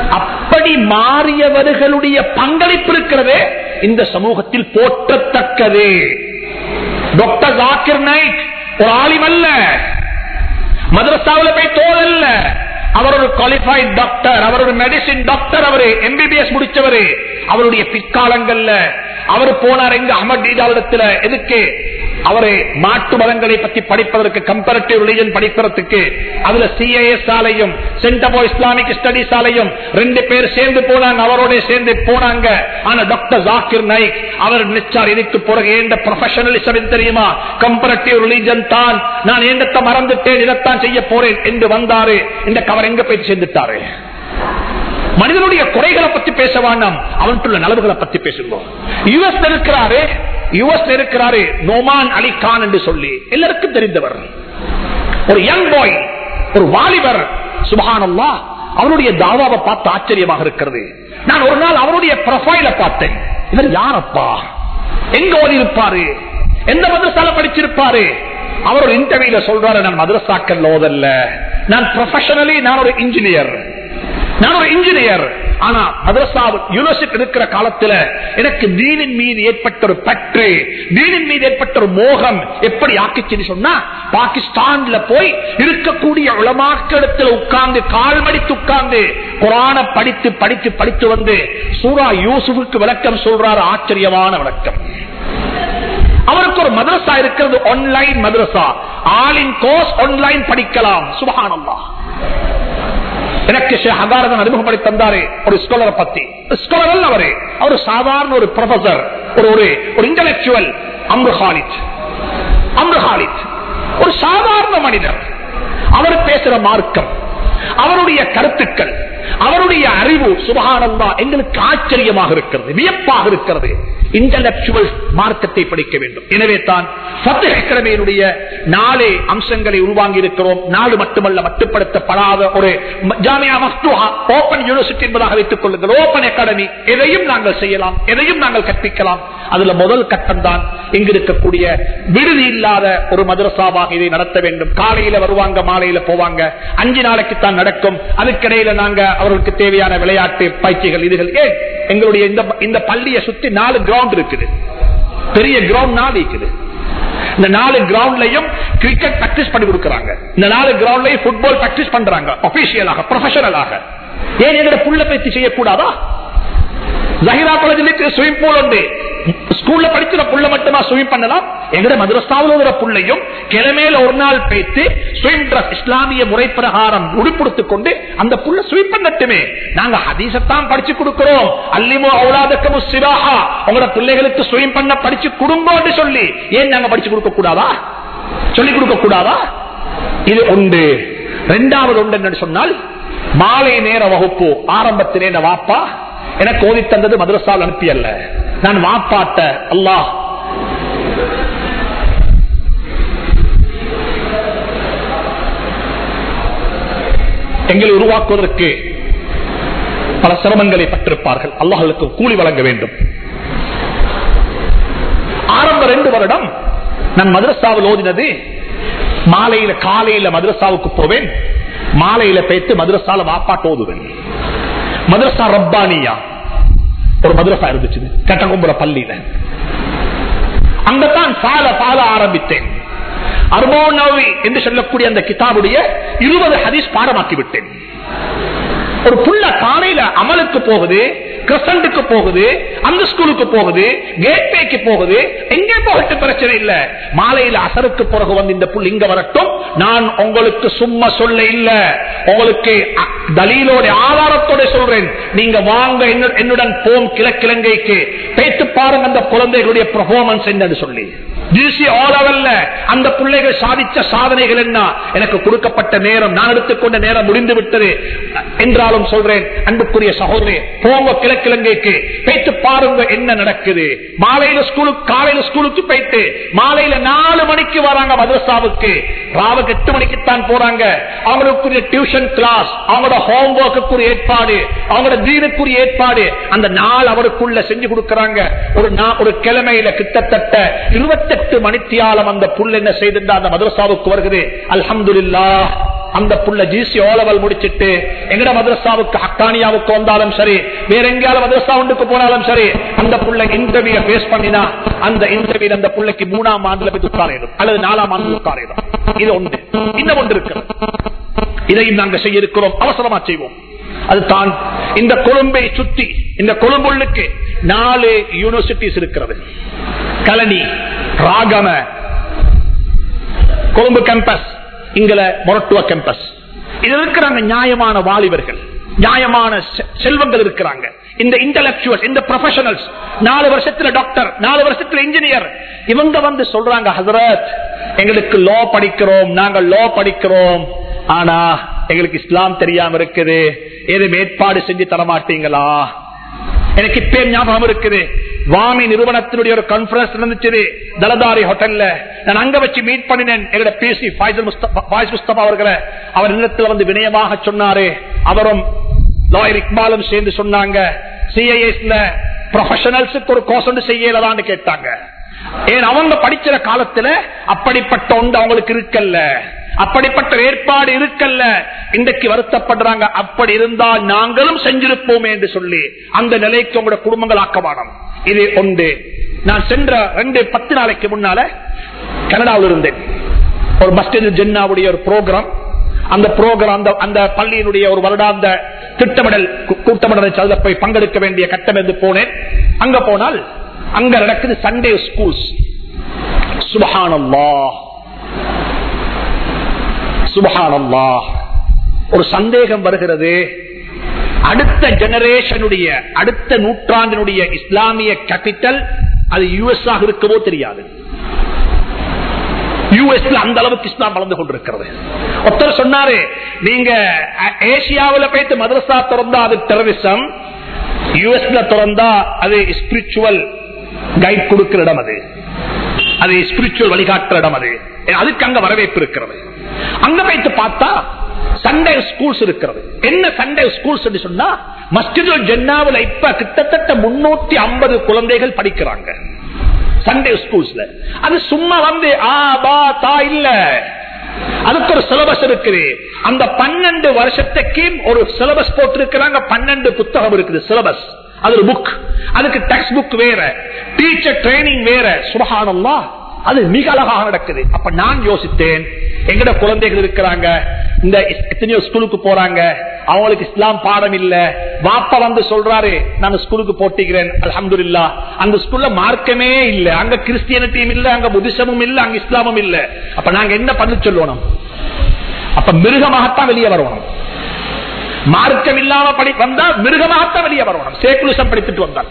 அப்படி மாறியவர்களுடைய பங்களிப்பு இருக்கிறது இந்த சமூகத்தில் போற்றத்தக்கது. டாக்டர் ஜாக்கிர் நாய்க் ஒரு ஆலிமல்ல. மதரசாவில் போய் தோல் அல்ல. அவர் ஒரு குவாலிஃபைட் டாக்டர் அவர் ஒரு மெடிசின் டாக்டர் அவரு எம்பிபிஎஸ் முடிச்சவரு. அவருடைய பிற்காலங்கள்ல அவர் போனார் எங்க அகமது எதுக்கு? அவரு மாட்டு மதங்களை பத்தி படிப்பதற்கு கம்பேரட்டிவ் ரிலிஜன் படிப்பதற்கு. அதுல சிஐஎஸ் ஆலையும் சென்டர் ஃபார் இஸ்லாமிக் ஸ்டடிஸ் ஆலையும் ரெண்டு பேர் சேர்ந்து போனாங்க அவரோட சேர்ந்து போனாங்க. ஆனா டாக்டர் ஜாக்கிர் நாய்க் அவர் நினைச்சார் இதுக்கு பிறகு ஏண்ட ப்ரொஃபஷனலிசம் தெரியுமா? கம்பேரட்டிவ் ரிலிஜன் தான். நான் ஏண்டத்தை மறந்துட்டேன் இதைத்தான் செய்ய போறேன் என்று வந்தாரு. இந்த அவர் எங்க போய் சேர்ந்துட்டாரு? மனிதனுடைய குறைகளை பத்தி பேச வேண்டாம் அவனுக்குள்ள நலவுகளை பத்தி பேசுவோம். யுஎஸ் இருக்கிறாரு யுஎஸ் இருக்கிறாரு நோமான் அலி கான் என்று சொல்லி. எல்லாருக்கும் தெரிந்தவர். ஒரு யங் பாய் ஒரு வாலிபர் சுபஹானல்லா அவருடைய தாவாவை பார்த்து ஆச்சரியமாக இருக்கிறது. நான் ஒரு நாள் அவருடைய ப்ரொஃபைல பார்த்தேன். இவர் யாரப்பா? எங்க ஓடி இருப்பாரு எந்த மதரசால படிச்சிருப்பாரு? அவர் ஒரு இன்டர்வியூல சொல்றாரு நான் மதரசாக்கள் ஓதல்ல நான் ப்ரொஃபஷனலி நான் ஒரு இன்ஜினியர் நான் ஒரு இன்ஜினியர் ஆனா மதரசா யூனிவர்சிட்டி இருக்கிற காலத்துல எனக்கு தீனின் மீது ஏற்பட்ட ஒரு பற்று தீனின் மீது ஏற்பட்ட ஒரு மோகம் எப்படி ஆக்கிச்சுன்னு சொன்னா பாகிஸ்தான்ல போய் இருக்கக்கூடிய உளமாக்கிடத்துல உட்கார்ந்து கால் மடித்து உட்கார்ந்து குரான படித்து படித்து படித்து வந்து சூரா யூசுஃபுக்கு விளக்கம் சொல்றாரு ஆச்சரியமான விளக்கம். அவருக்கு ஒரு மதரசா இருக்கிறது ஆன்லைன் மதரசா ஆலின் கோர்ஸ் ஆன்லைன் படிக்கலாம். சுபகானந்தா எனக்கு ஹகாரதன் அறிமுகப்படுத்தி தந்தாரு ஒரு ஸ்காலரை பத்தி. ஸ்காலர் அல்ல அவரு. அவர் சாதாரண ஒரு ப்ரொஃபசர் ஒரு ஒரு ஒரு intellectual Amr Khalid. Amr Khalid. ஒரு சாதாரண மனிதர். அவர் பேசுற மார்க்கம் அவருடைய கருத்துக்கள் அவருடைய அறிவு சுபகானந்தா எங்களுக்கு ஆச்சரியமாக இருக்கிறது வியப்பாக இருக்கிறது. இன்டலக்சுவல் மார்க்கத்தை படிக்க வேண்டும். எனவே தான் கிழமையினுடைய நாளே அம்சங்களை உருவாங்கி இருக்கிறோம் நாடு மட்டுமல்ல மட்டுப்படுத்தப்படாத ஒரு ஜாமியா மஸ்துஹா ஓபன் யூனிவர்சிட்டி என்பதாக வைத்துக் கொள்ளுங்கள். Open academy. எதையும் நாங்கள் செய்யலாம் எதையும் நாங்கள் கற்பிக்கலாம். அதுல முதல் கட்டம் தான் இங்கிருக்கக்கூடிய விடுதி இல்லாத ஒரு மதரசாவாக இதை நடத்த வேண்டும். காலையில வருவாங்க மாலையில போவாங்க. அஞ்சு நாளைக்கு தான் நடக்கும். அதுக்கிடையில நாங்க அவர்களுக்கு தேவையான விளையாட்டு பயிற்சிகள் இதுகள். ஏன்? எங்களுடைய இந்த பள்ளியை சுத்தி நாலு கிரவுண்ட் இருக்குது. பெரிய கிரவுண்ட் நாலு இருக்குது. இந்த நாலு கிரவுண்ட்லயும் கிரிக்கெட் பிராக்டிஸ் பண்ணி கொடுக்கறாங்க. இந்த நாலு கிரவுண்ட்லயும் புட்பால் பிராக்டிஸ் பண்றாங்க. அபிஷியலாக ப்ரொஃபஷனலாக ஏன் எங்களோட புள்ள பயிற்சி செய்யக்கூடாதா? ஜஹிரா காலேஜில் ஸ்விமிங் பூல் உண்டு. ஸ்கூல்ல படிக்கிற புள்ள மட்டுமா ஸ்விம் பண்ணலாம். எங்கட மதுரஸ்தாவில் புள்ளையும் கிழமையில ஒரு நாள் பேத்து ஸ்விம் இஸ்லாமிய முறை பிரகாரம் உடுப்படுத்திக் கொண்டு அந்த புள்ள ஸ்விம் பண்ணட்டுமே. நாங்க ஹதீசத்தான் படிச்சு கொடுக்கிறோம். அல்லிமோ அவுலாதக்கமு சிவாஹா. உங்களோட பிள்ளைகளுக்கு ஸ்விம் பண்ண படிச்சு கொடுங்கோன்னு சொல்லி. ஏன் நாங்க படிச்சு கொடுக்க கூடாதா? சொல்லிக் கொடுக்க கூடாதா? இது உண்டு இரண்டாவது உண்டு சொன்னால் மாலை நேர வகுப்பு ஆரம்பத்திலே வாப்பா எனக்கு ஓதி தந்தது மதுரஸால் அனுப்பியல்ல. நான் வாப்பாட்ட அல்லாஹ் எங்களை உருவாக்குவதற்கு பல சிரமங்களை பட்டிருப்பார்கள். அல்லாஹர்களுக்கு கூலி வழங்க வேண்டும். ஆரம்ப ரெண்டு வருடம் நான் மதரசாவில் ஓதினது மாலையில காலையில மதரசாவுக்கு போவேன். மாலையில பேத்து மதரசால வாப்பாட்டு ஓதுவேன். மதரசா ரப்பானியா. ஒரு மதரசா இருந்துச்சு. கட்டகும்புற பள்ளியில. அங்கத்தான் பால பால ஆரம்பித்தேன். அர்மோனவி என்று சொல்லக்கூடிய அந்த கிதாபுடைய இருபது ஹதீஸ் பாடமாக்கி விட்டேன் ஒரு புள்ள காலையில அமலுக்கு போகுது கிரசண்டுக்கு போகுது அந்த ஸ்கூலுக்கு போகுது கேட்வேக்கு போகுது எங்கே போகட்டு பிரச்சனை இல்ல. மாலையில அசருக்கு பிறகு வந்து இந்த புல் இங்க வரட்டும். நான் உங்களுக்கு சும்மா சொல்ல இல்ல. உங்களுக்கு தலீலோட ஆதாரத்தோட சொல்றேன். நீங்க வாங்க என்னுடன் போம் கிழக்கிழங்கைக்கு பேத்து பாருங்க அந்த குழந்தைகளுடைய பர்ஃபார்மன்ஸ் என்னன்னு சொல்லி. அந்த பிள்ளைகள் சாதிச்ச சாதனைகள் என்ன? எனக்கு கொடுக்கப்பட்ட நேரம் நான் எடுத்துக்கொண்ட நேரம் முடிந்து விட்டது என்றாலும் சொல்றேன் அன்புக்குரிய சகோதரி போங்க கிழக்கிழங்கைக்கு பேத்து பாருங்க என்ன நடக்குது. மாலையில ஸ்கூலுக்கு காலையில ஸ்கூலுக்கு போயிட்டு மாலையில நாலு மணிக்கு வராங்க மதரசாவுக்கு ராவுக்கு எட்டு மணிக்கு தான் போறாங்க. அவங்களுக்குரிய டியூஷன் கிளாஸ் அவங்களோட ஹோம் ஒர்க்குரிய ஏற்பாடு அவங்களோட தீனுக்குரிய ஏற்பாடு அந்த நாள் அவருக்குள்ள செஞ்சு கொடுக்கறாங்க. ஒரு ஒரு கிழமையில கிட்டத்தட்ட இருபத்தெட்டு மணித்தியாலம் அந்த புல் என்ன செய்திருந்தா அந்த மதரசாவுக்கு வருகிறது. அலமதுல்லா அந்த புள்ள ஜிசி ஓலவல் முடிச்சிட்டு எங்கட மதரசாவுக்கு அக்கானியாவுக்கு வந்தாலும் சரி வேற எங்கேயாவது மதரசா ஒன்றுக்கு போனாலும் சரி அந்த புள்ள இன்டர்வியூ பேஸ் பண்ணினா அந்த இன்டர்வியூ அந்த புள்ளைக்கு மூணாம் ஆண்டுல போய் உட்காரிடும் அல்லது நாலாம் ஆண்டு உட்காரிடும் இது ஒன்று இன்னும் ஒன்று இருக்கு. இதையும் நாங்கள் செய்ய இருக்கிறோம். அவசரமா செய்வோம். அதுதான் இந்த கொழும்பை சுத்தி இந்த கொழும்புள்ளுக்கு நாலு யூனிவர்சிட்டிஸ் இருக்கிறது. கலனி ராகம கொழும்பு கேம்பஸ் இங்கல மொரட்டுவ கேம்பஸ் இதுல இருக்கிறாங்க நியாயமான வாலிபர்கள். நியாயமான செ- செல்வங்கள் இருக்கிறாங்க. இந்த இன்டலக்சுவல் இந்த ப்ரொஃபஷனல்ஸ் நாலு வருஷத்துல டாக்டர் நாலு வருஷத்துல இன்ஜினியர் இவங்க வந்து சொல்றாங்க ஹசரத் எங்களுக்கு லோ படிக்கிறோம் நாங்கள் லோ படிக்கிறோம். ஆனா எங்களுக்கு இஸ்லாம் தெரியாம இருக்குது. எது மேற்பாடு செஞ்சு தர மாட்டீங்களா எனக்கு இப்பே ஞாபகம் இருக்குது. வாமி நிறுவனத்தினுடைய ஒரு கான்பரன்ஸ் நடந்துச்சு தலதாரி ஹோட்டல்ல நான் அங்க வச்சு மீட் பண்ணினேன். எங்களோட பேசி ஃபாயிஸ் முஸ்தபா அவர்களை. அவர் நிலத்தில் வந்து வினயமாக சொன்னாரு. அவரும் லாயர் இக்பாலும் சேர்ந்து சொன்னாங்க. சிஐஎஸ்ல ப்ரொஃபஷனல்ஸுக்கு ஒரு கோர்ஸ் ஒன்று செய்யலதான்னு கேட்டாங்க. ஏன் அவங்க படிக்கிற காலத்துல அப்படிப்பட்ட ஒன்று அவங்களுக்கு இருக்கல்ல. அப்படிப்பட்ட ஏற்பாடு இருக்கல்ல. இன்றைக்கு வருத்தப்படுறாங்க. அப்படி இருந்தால் நாங்களும் செஞ்சிருப்போமே என்று சொல்லி அந்த நிலைக்கு உங்களோட குடும்பங்கள் ஆக்கமானம். இது ஒன்று. நான் சென்ற ரெண்டு பத்து நாளைக்கு முன்னால கனடாவில் இருந்தேன். ஒரு மஸ்ஜித் ஜென்னாவுடைய ஒரு ப்ரோக்ராம் அந்த ப்ரோக்ராம் அந்த அந்த பள்ளியினுடைய ஒரு வருடாந்த திட்டமிடல் கூட்டமிடலை போய் பங்கெடுக்க வேண்டிய கட்டம் என்று போனேன். அங்க போனால் அங்க நடக்குது சண்டே ஸ்கூல்ஸ் சுபஹானல்லா சுபஹானல்லா ஒரு சந்தேகம் வருகிறது. அடுத்த ஜெனரேஷனுடைய அடுத்த நூற்றாண்டினுடைய இஸ்லாமிய கேபிட்டல் அது யூஎஸ் ஆக இருக்கவோ தெரியாது. யூஎஸ்ல அந்த அளவுக்கு இஸ்லாம் வளர்ந்து கொண்டிருக்கிறது. ஒருத்தர் சொன்னாரு நீங்க ஏசியாவில் ஏசியாவுல போயிட்டு மதரசா திறந்தா அது டெரரிசம் யூஎஸ்ல திறந்தா அது ஸ்பிரிச்சுவல் கைட் கொடுக்கிற இடம் அது. அது ஸ்பிரிச்சுவல் வழிகாட்டுற இடம் அது. அதுக்கு அங்க வரவேற்பு இருக்கிறது. அங்க போயிட்டு பார்த்தா சண்டே ஸ்கூல்ஸ் இருக்கிறது. என்ன சண்டே ஸ்கூல்ஸ் சொன்னா மஸ்ஜிது ஜென்னாவுல இப்ப கிட்டத்தட்ட முன்னூத்தி ஐம்பது குழந்தைகள் படிக்கிறாங்க. சண்டே ஸ்கூல்ஸ்ல அது சும்மா வந்து ஆ பா தா இல்ல. அதுக்கு ஒரு சிலபஸ் இருக்குது. அந்த பன்னெண்டு வருஷத்துக்கு ஒரு சிலபஸ் போட்டிருக்கிறாங்க. பன்னெண்டு புத்தகம் இருக்குது சிலபஸ் அது ஒரு புக் அதுக்கு டெக்ஸ்ட் புக் வேற. டீச்சர் ட்ரைனிங் வேற. சுபகானம்மா அது மிக அழகாக நடக்குது. அப்ப நான் யோசித்தேன். எங்கட குழந்தைகள் இருக்கிறாங்க. இந்த எத்தனையோ ஸ்கூலுக்கு போறாங்க. அவங்களுக்கு இஸ்லாம் பாடம் இல்ல. வாப்பா வந்து சொல்றாரு நான் ஸ்கூலுக்கு போட்டிக்கிறேன். அல்ஹம்துலில்லா. அந்த ஸ்கூல்ல மார்க்கமே இல்ல. அங்க கிறிஸ்டியனிட்டியும் இல்ல. அங்க புத்திசமும் இல்ல. அங்க இஸ்லாமும் இல்ல. அப்ப நாங்க என்ன பண்ண சொல்லணும்? அப்ப மிருகமாகத்தான் வெளியே வரணும். மார்க்கம் இல்லாம படி வந்தா மிருகமாகத்தான் வெளியே வரணும் சேக்குலிசம் படித்துட்டு வந்தால்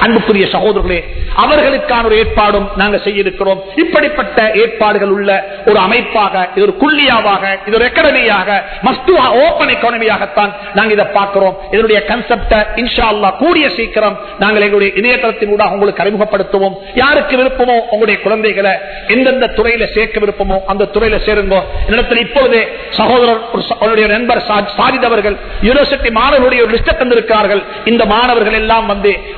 அன்புக்குரிய சகோதரர்களே அவர்களுக்கான ஒரு ஏற்பாடும் நாங்கள் செய்ய இருக்கிறோம் இப்படிப்பட்ட ஏற்பாடுகள் உள்ள ஒரு அமைப்பாக இது ஒரு குள்ளியாவாக இது ஒரு எக்கடமியாக மஸ்துவா ஓபன் எக்கானமியாகத்தான் நாங்கள் இதை பார்க்கிறோம். இதனுடைய கன்செப்ட இன்ஷா கூடிய சீக்கிரம் நாங்கள் எங்களுடைய இணையதளத்தின் ஊடாக உங்களுக்கு அறிமுகப்படுத்துவோம். யாருக்கு விருப்பமோ உங்களுடைய குழந்தைகளை எந்தெந்த துறையில சேர்க்க விருப்பமோ அந்த துறையில சேருங்கோ. என்னிடத்தில் இப்பொழுதே சகோதரர் அவருடைய நண்பர் சா- சாதித்தவர்கள் யூனிவர்சிட்டி மாணவர்களுடைய ஒரு லிஸ்ட தந்திருக்கிறார்கள். இந்த மாணவர்கள் எல்லாம் வந்து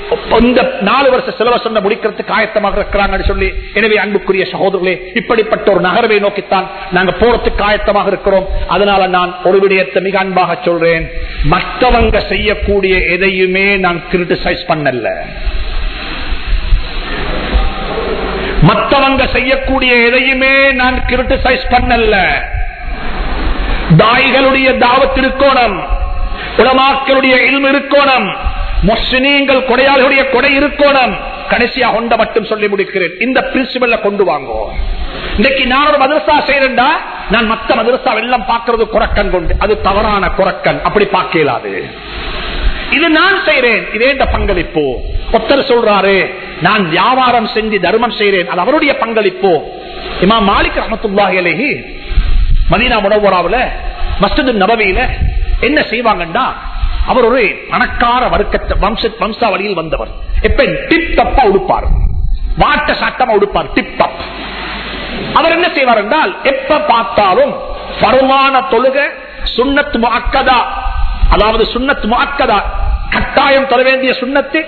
இந்த நாலு வருஷ சிலபஸ் முடிக்கிறதுக்கு ஆயத்தமாக இருக்கிறாங்கன்னு சொல்லி எனவே அன்புக்குரிய சகோதரர்களே இப்படிப்பட்ட ஒரு நகர்வை நோக்கித்தான் நாங்க போறதுக்கு ஆயத்தமாக இருக்கிறோம். அதனால நான் ஒரு விடயத்தை மிக அன்பாக சொல்றேன். மற்றவங்க செய்யக்கூடிய எதையுமே நான் கிரிட்டிசைஸ் பண்ணல. மற்றவங்க செய்யக்கூடிய எதையுமே நான் கிரிட்டிசைஸ் பண்ணல. தாய்களுடைய தாவத் இருக்கோணம் உலமாக்களுடைய இல்மு இருக்கோணம் முஸ்லிம்கள் கொடையாளர்களுடைய கொடை இருக்கணும் கடைசியா கொண்ட மட்டும் சொல்லி முடிக்கிறேன். இந்த பிரின்சிபல்ல கொண்டு வாங்கோ. இன்னைக்கு நான் ஒரு மதரசா செய்யறேன்டா நான் மத்த மதரசா எல்லாம் பார்க்கறது குரக்கன் கொண்டு. அது தவறான குரக்கன் அப்படி பார்க்கலாது. இது நான் செய்யறேன் இதே இந்த பங்களிப்பு. கொத்தர் சொல்றாரு நான் வியாபாரம் செஞ்சு தர்மம் செய்யறேன் அது அவருடைய பங்களிப்பு. இமா மாலிக் ரமத்துல்லாஹி மதீனா முனவராவுல மஸ்ஜித் நபவியில என்ன செய்வாங்கன்னா அவர் ஒரு பணக்கார வர்க்கத்தை வம்ச வம்சாவளியில் வந்தவர். எப்ப டிப் தப்பா உடுப்பார். வாட்ட சாட்டமா உடுப்பார் டிப் தப் அவர் என்ன செய்வார் என்றால் எப்ப பார்த்தாலும் பருமான தொழுக சுண்ணத் முஅக்கதா. அதாவது சுண்ணத் முஅக்கதா. கட்டாயம் தொழ வேண்டிய சுண்ணத்து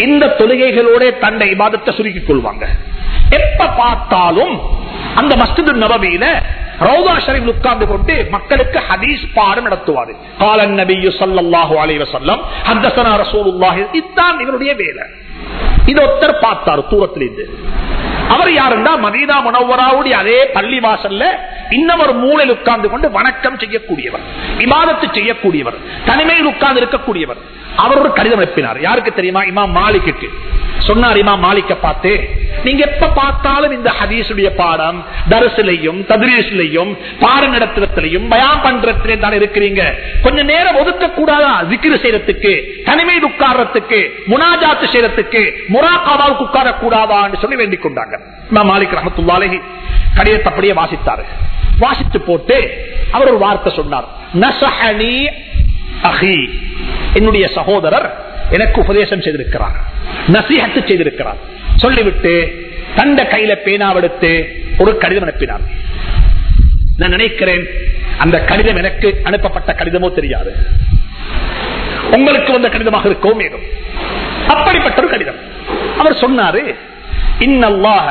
இந்த தொழுகைகளோட தன்னை இபாதத்தை சுருக்கிக் கொள்வாங்க. எப்ப பார்த்தாலும் அந்த மஸ்ஜித் நபவியில ரவுதா ஷரீப் உட்கார்ந்து கொண்டு மக்களுக்கு ஹதீஸ் பாடம் நடத்துவார். காலன் நபியு சல்லல்லாஹு அலைஹி வஸல்லம் ஹத்தஸனா ரசூலுல்லாஹி இதான் இவருடைய வேலை. இது ஒருத்தர் பார்த்தார் தூரத்திலிருந்து. அவர் யாருண்டா? மதீனா முனவராவுடைய அதே பள்ளி வாசல்ல இன்னொரு மூலையில் உட்கார்ந்து கொண்டு வணக்கம் செய்யக்கூடியவர் இமாதத்து செய்யக்கூடியவர் தனிமையில் உட்கார்ந்து இருக்கக்கூடியவர். அவர் ஒரு கடிதம் அனுப்பினார். யாருக்கு தெரியுமா? இமா மாலிக்கு சொன்னார் இமா மாலிக்க பார்த்து நீங்க எப்ப பார்த்தாலும் இந்த ஹதீசுடைய பாடம் தரிசிலையும் ததிரீசிலையும் பாட நடத்துறதுலையும் பயம் பண்றத்திலையும் தான் இருக்கிறீங்க. கொஞ்ச நேரம் ஒதுக்க கூடாதா விக்கிர செய்யறதுக்கு தனிமையில் உட்கார்றதுக்கு முனாஜாத்து செய்யறதுக்கு முராக்காவாவுக்கு உட்கார கூடாதான்னு சொல்லி வேண்டிக் கொண்டாங்க. இமாம் மாலிக் கடிதத்தை அப்படியே வாசித்தாரு. வாசித்து போட்டு அவர் ஒரு வார்த்தை சொன்னார். நசஹனி அஹி. என்னுடைய சகோதரர் எனக்கு உபதேசம் செய்திருக்கிறார். நசிஹத்து செய்திருக்கிறார். சொல்லிவிட்டு தந்த கையில பேனாவெடுத்து ஒரு கடிதம் அனுப்பினார். நான் நினைக்கிறேன் அந்த கடிதம் எனக்கு அனுப்பப்பட்ட கடிதமோ தெரியாது. உங்களுக்கு வந்த கடிதமாக இருக்கவும் மேலும். அப்படிப்பட்ட ஒரு கடிதம். அவர் சொன்னாரு இன்னல்லாக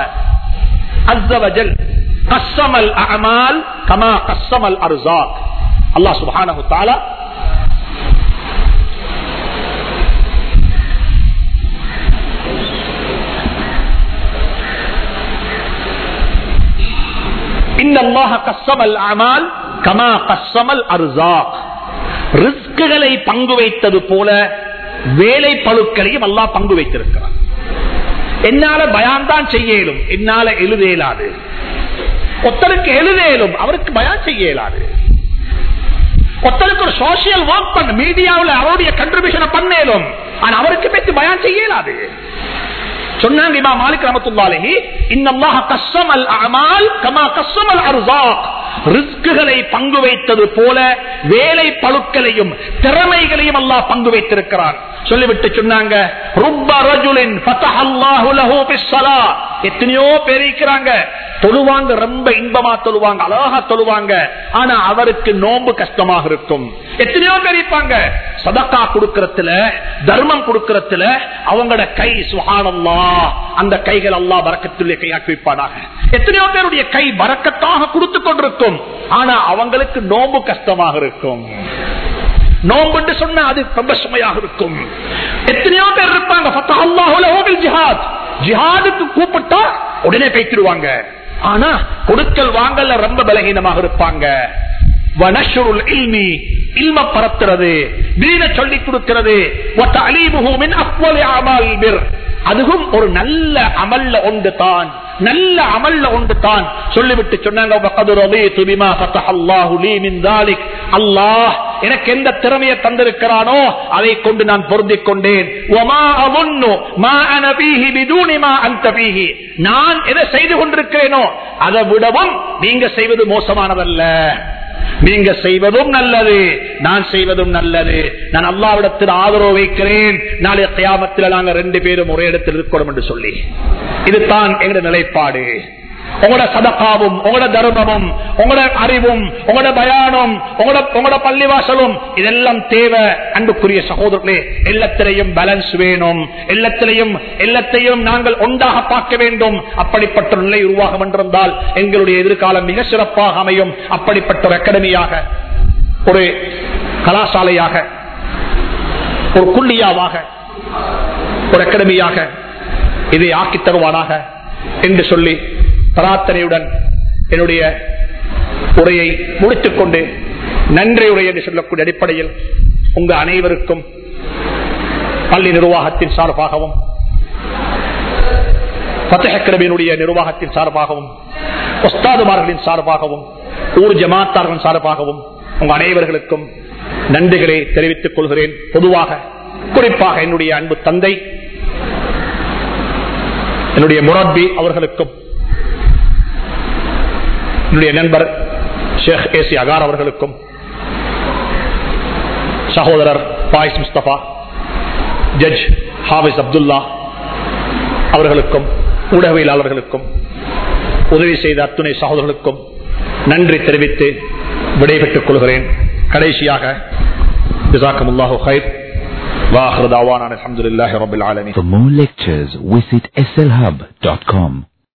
அஸ்ஸவஜல் கஸ்ஸமல் அமால் கமா கஸ்ஸமல் அர்சாக் அல்லாஹ் சுப்ஹானஹு தஆலா ரிஸ்குகளை பங்கு வைத்தது போல வேலை பழுக்களையும் அல்லா பங்கு வைத்திருக்கிறார் என்னால பயான் தான் செய்யலும் என்னால எழுதேலாது. ஒருத்தருக்கு எழுதேலும் அவருக்கு பயான் செய்ய இயலாது ஒரு சோசியல் ஒர்க் பண்ண மீடியாவில் அவருடைய கண்ட்ரிபியூஷனை பண்ணேலும் ஆனா அவருக்கு பற்றி பயான் செய்ய இயலாது சொன்னாங்க இமா மாலிக் ரமத்துல்லாலி இன்னல்லாஹ அமால் கமா ரிஸ்குகளை பங்கு வைத்தது போல வேலை பழுக்களையும் திறமைகளையும் அல்லாஹ் பங்கு வைத்திருக்கிறான். சொல்லிவிட்டு சொன்னாங்க ரஜுலின் எத்தனையோ பேர் இருக்கிறாங்க. தொழுவாங்க ரொம்ப இன்பமா தொழுவாங்க அழகா தொழுவாங்க. ஆனா அவருக்கு நோம்பு கஷ்டமாக இருக்கும். எத்தனையோ பேர் இருப்பாங்க. சதக்கா கொடுக்கறதுல தர்மம் கொடுக்கறதுல அவங்களோட கை சுகானல்லா அந்த கைகள் அல்லா வரக்கத்துள்ளே கையாக்கி வைப்பாடாக எத்தனையோ பேருடைய கை வரக்கத்தாக கொடுத்து கொண்டிருக்கும். ஆனா அவங்களுக்கு நோன்பு கஷ்டமாக இருக்கும். நோம்பு சொன்னா அது ரொம்ப சுமையாக இருக்கும். எத்தனையோ பேர் இருப்பாங்க. ஜிஹாத். ஜிஹாதுக்கு கூப்பிட்டா உடனே பேசிடுவாங்க. ஆனா கொடுக்கல் வாங்கல ரொம்ப பலகீனமாக இருப்பாங்க. வனஷுருல் இல்மி இல்ம பரத்துறது வீண சொல்லிக் கொடுக்கிறது. அதுவும் ஒரு நல்ல அமல்ல ஒன்று தான். நல்ல அமல்ல ஒன்று தான். சொல்லிவிட்டு சொன்னாங்க அல்லாஹ் எனக்கு எந்த திறமையை தந்திருக்கிறானோ அதை கொண்டு நான் பொருந்திக் கொண்டேன். நான் எதை செய்து கொண்டிருக்கிறேனோ அதை விடவும் நீங்க செய்வது மோசமானதல்ல. நீங்க செய்வதும் நல்லது நான் செய்வதும் நல்லது. நான் அல்லாவிடத்தில் ஆதரவு வைக்கிறேன். நாளைய கயாமத்தில் நாங்க ரெண்டு பேரும் ஒரே இடத்தில் இருக்கிறோம் என்று சொல்லி. இதுதான் எங்களுடைய நிலைப்பாடு. உங்களோட சதக்காவும் உங்களோட தர்மமும் உங்களோட அறிவும் உங்களோட பயானம் உங்களோட உங்களோட பள்ளிவாசலும் இதெல்லாம் தேவை. அன்புக்குரிய சகோதரர்களே எல்லாத்திலையும் பேலன்ஸ் வேணும். எல்லாத்திலையும் எல்லாத்தையும் நாங்கள் ஒன்றாக பார்க்க வேண்டும். அப்படிப்பட்ட நிலை உருவாக என்றிருந்தால் எங்களுடைய எதிர்காலம் மிக சிறப்பாக அமையும். அப்படிப்பட்ட ஒரு அகாடமியாக ஒரு கலாசாலையாக ஒரு குள்ளியாவாக ஒரு அகாடமியாக இதை ஆக்கித் தருவானாக என்று சொல்லி பிரார்த்தனையுடன் என்னுடைய உரையை முடித்துக் கொண்டு நன்றி உரை என்று சொல்லக்கூடிய அடிப்படையில் உங்க அனைவருக்கும் பள்ளி நிர்வாகத்தின் சார்பாகவும் பத்தகக்கிரமியினுடைய நிர்வாகத்தின் சார்பாகவும் ஒஸ்தாதுமார்களின் சார்பாகவும் ஊர் ஜமாத்தார்களின் சார்பாகவும் உங்க அனைவர்களுக்கும் நன்றிகளை தெரிவித்துக் கொள்கிறேன். பொதுவாக குறிப்பாக என்னுடைய அன்பு தந்தை என்னுடைய முரப்பி அவர்களுக்கும் என்னுடைய நண்பர் ஷேக் ஏ சி அகார் அவர்களுக்கும் சகோதரர் பாயிஸ் முஸ்தபா ஜட்ஜ் ஹாபிஸ் அப்துல்லா அவர்களுக்கும் ஊடகவியலாளர்களுக்கும் உதவி செய்த அத்துணை சகோதரர்களுக்கும் நன்றி தெரிவித்து விடைபெற்றுக் கொள்கிறேன் கடைசியாக ஜிசாக்கமுல்லாஹு ஹைர் வாஹர் தாவான அல்ஹம்துலில்லாஹி ரப்பில் ஆலமீன் For more lectures, visit slhub.com.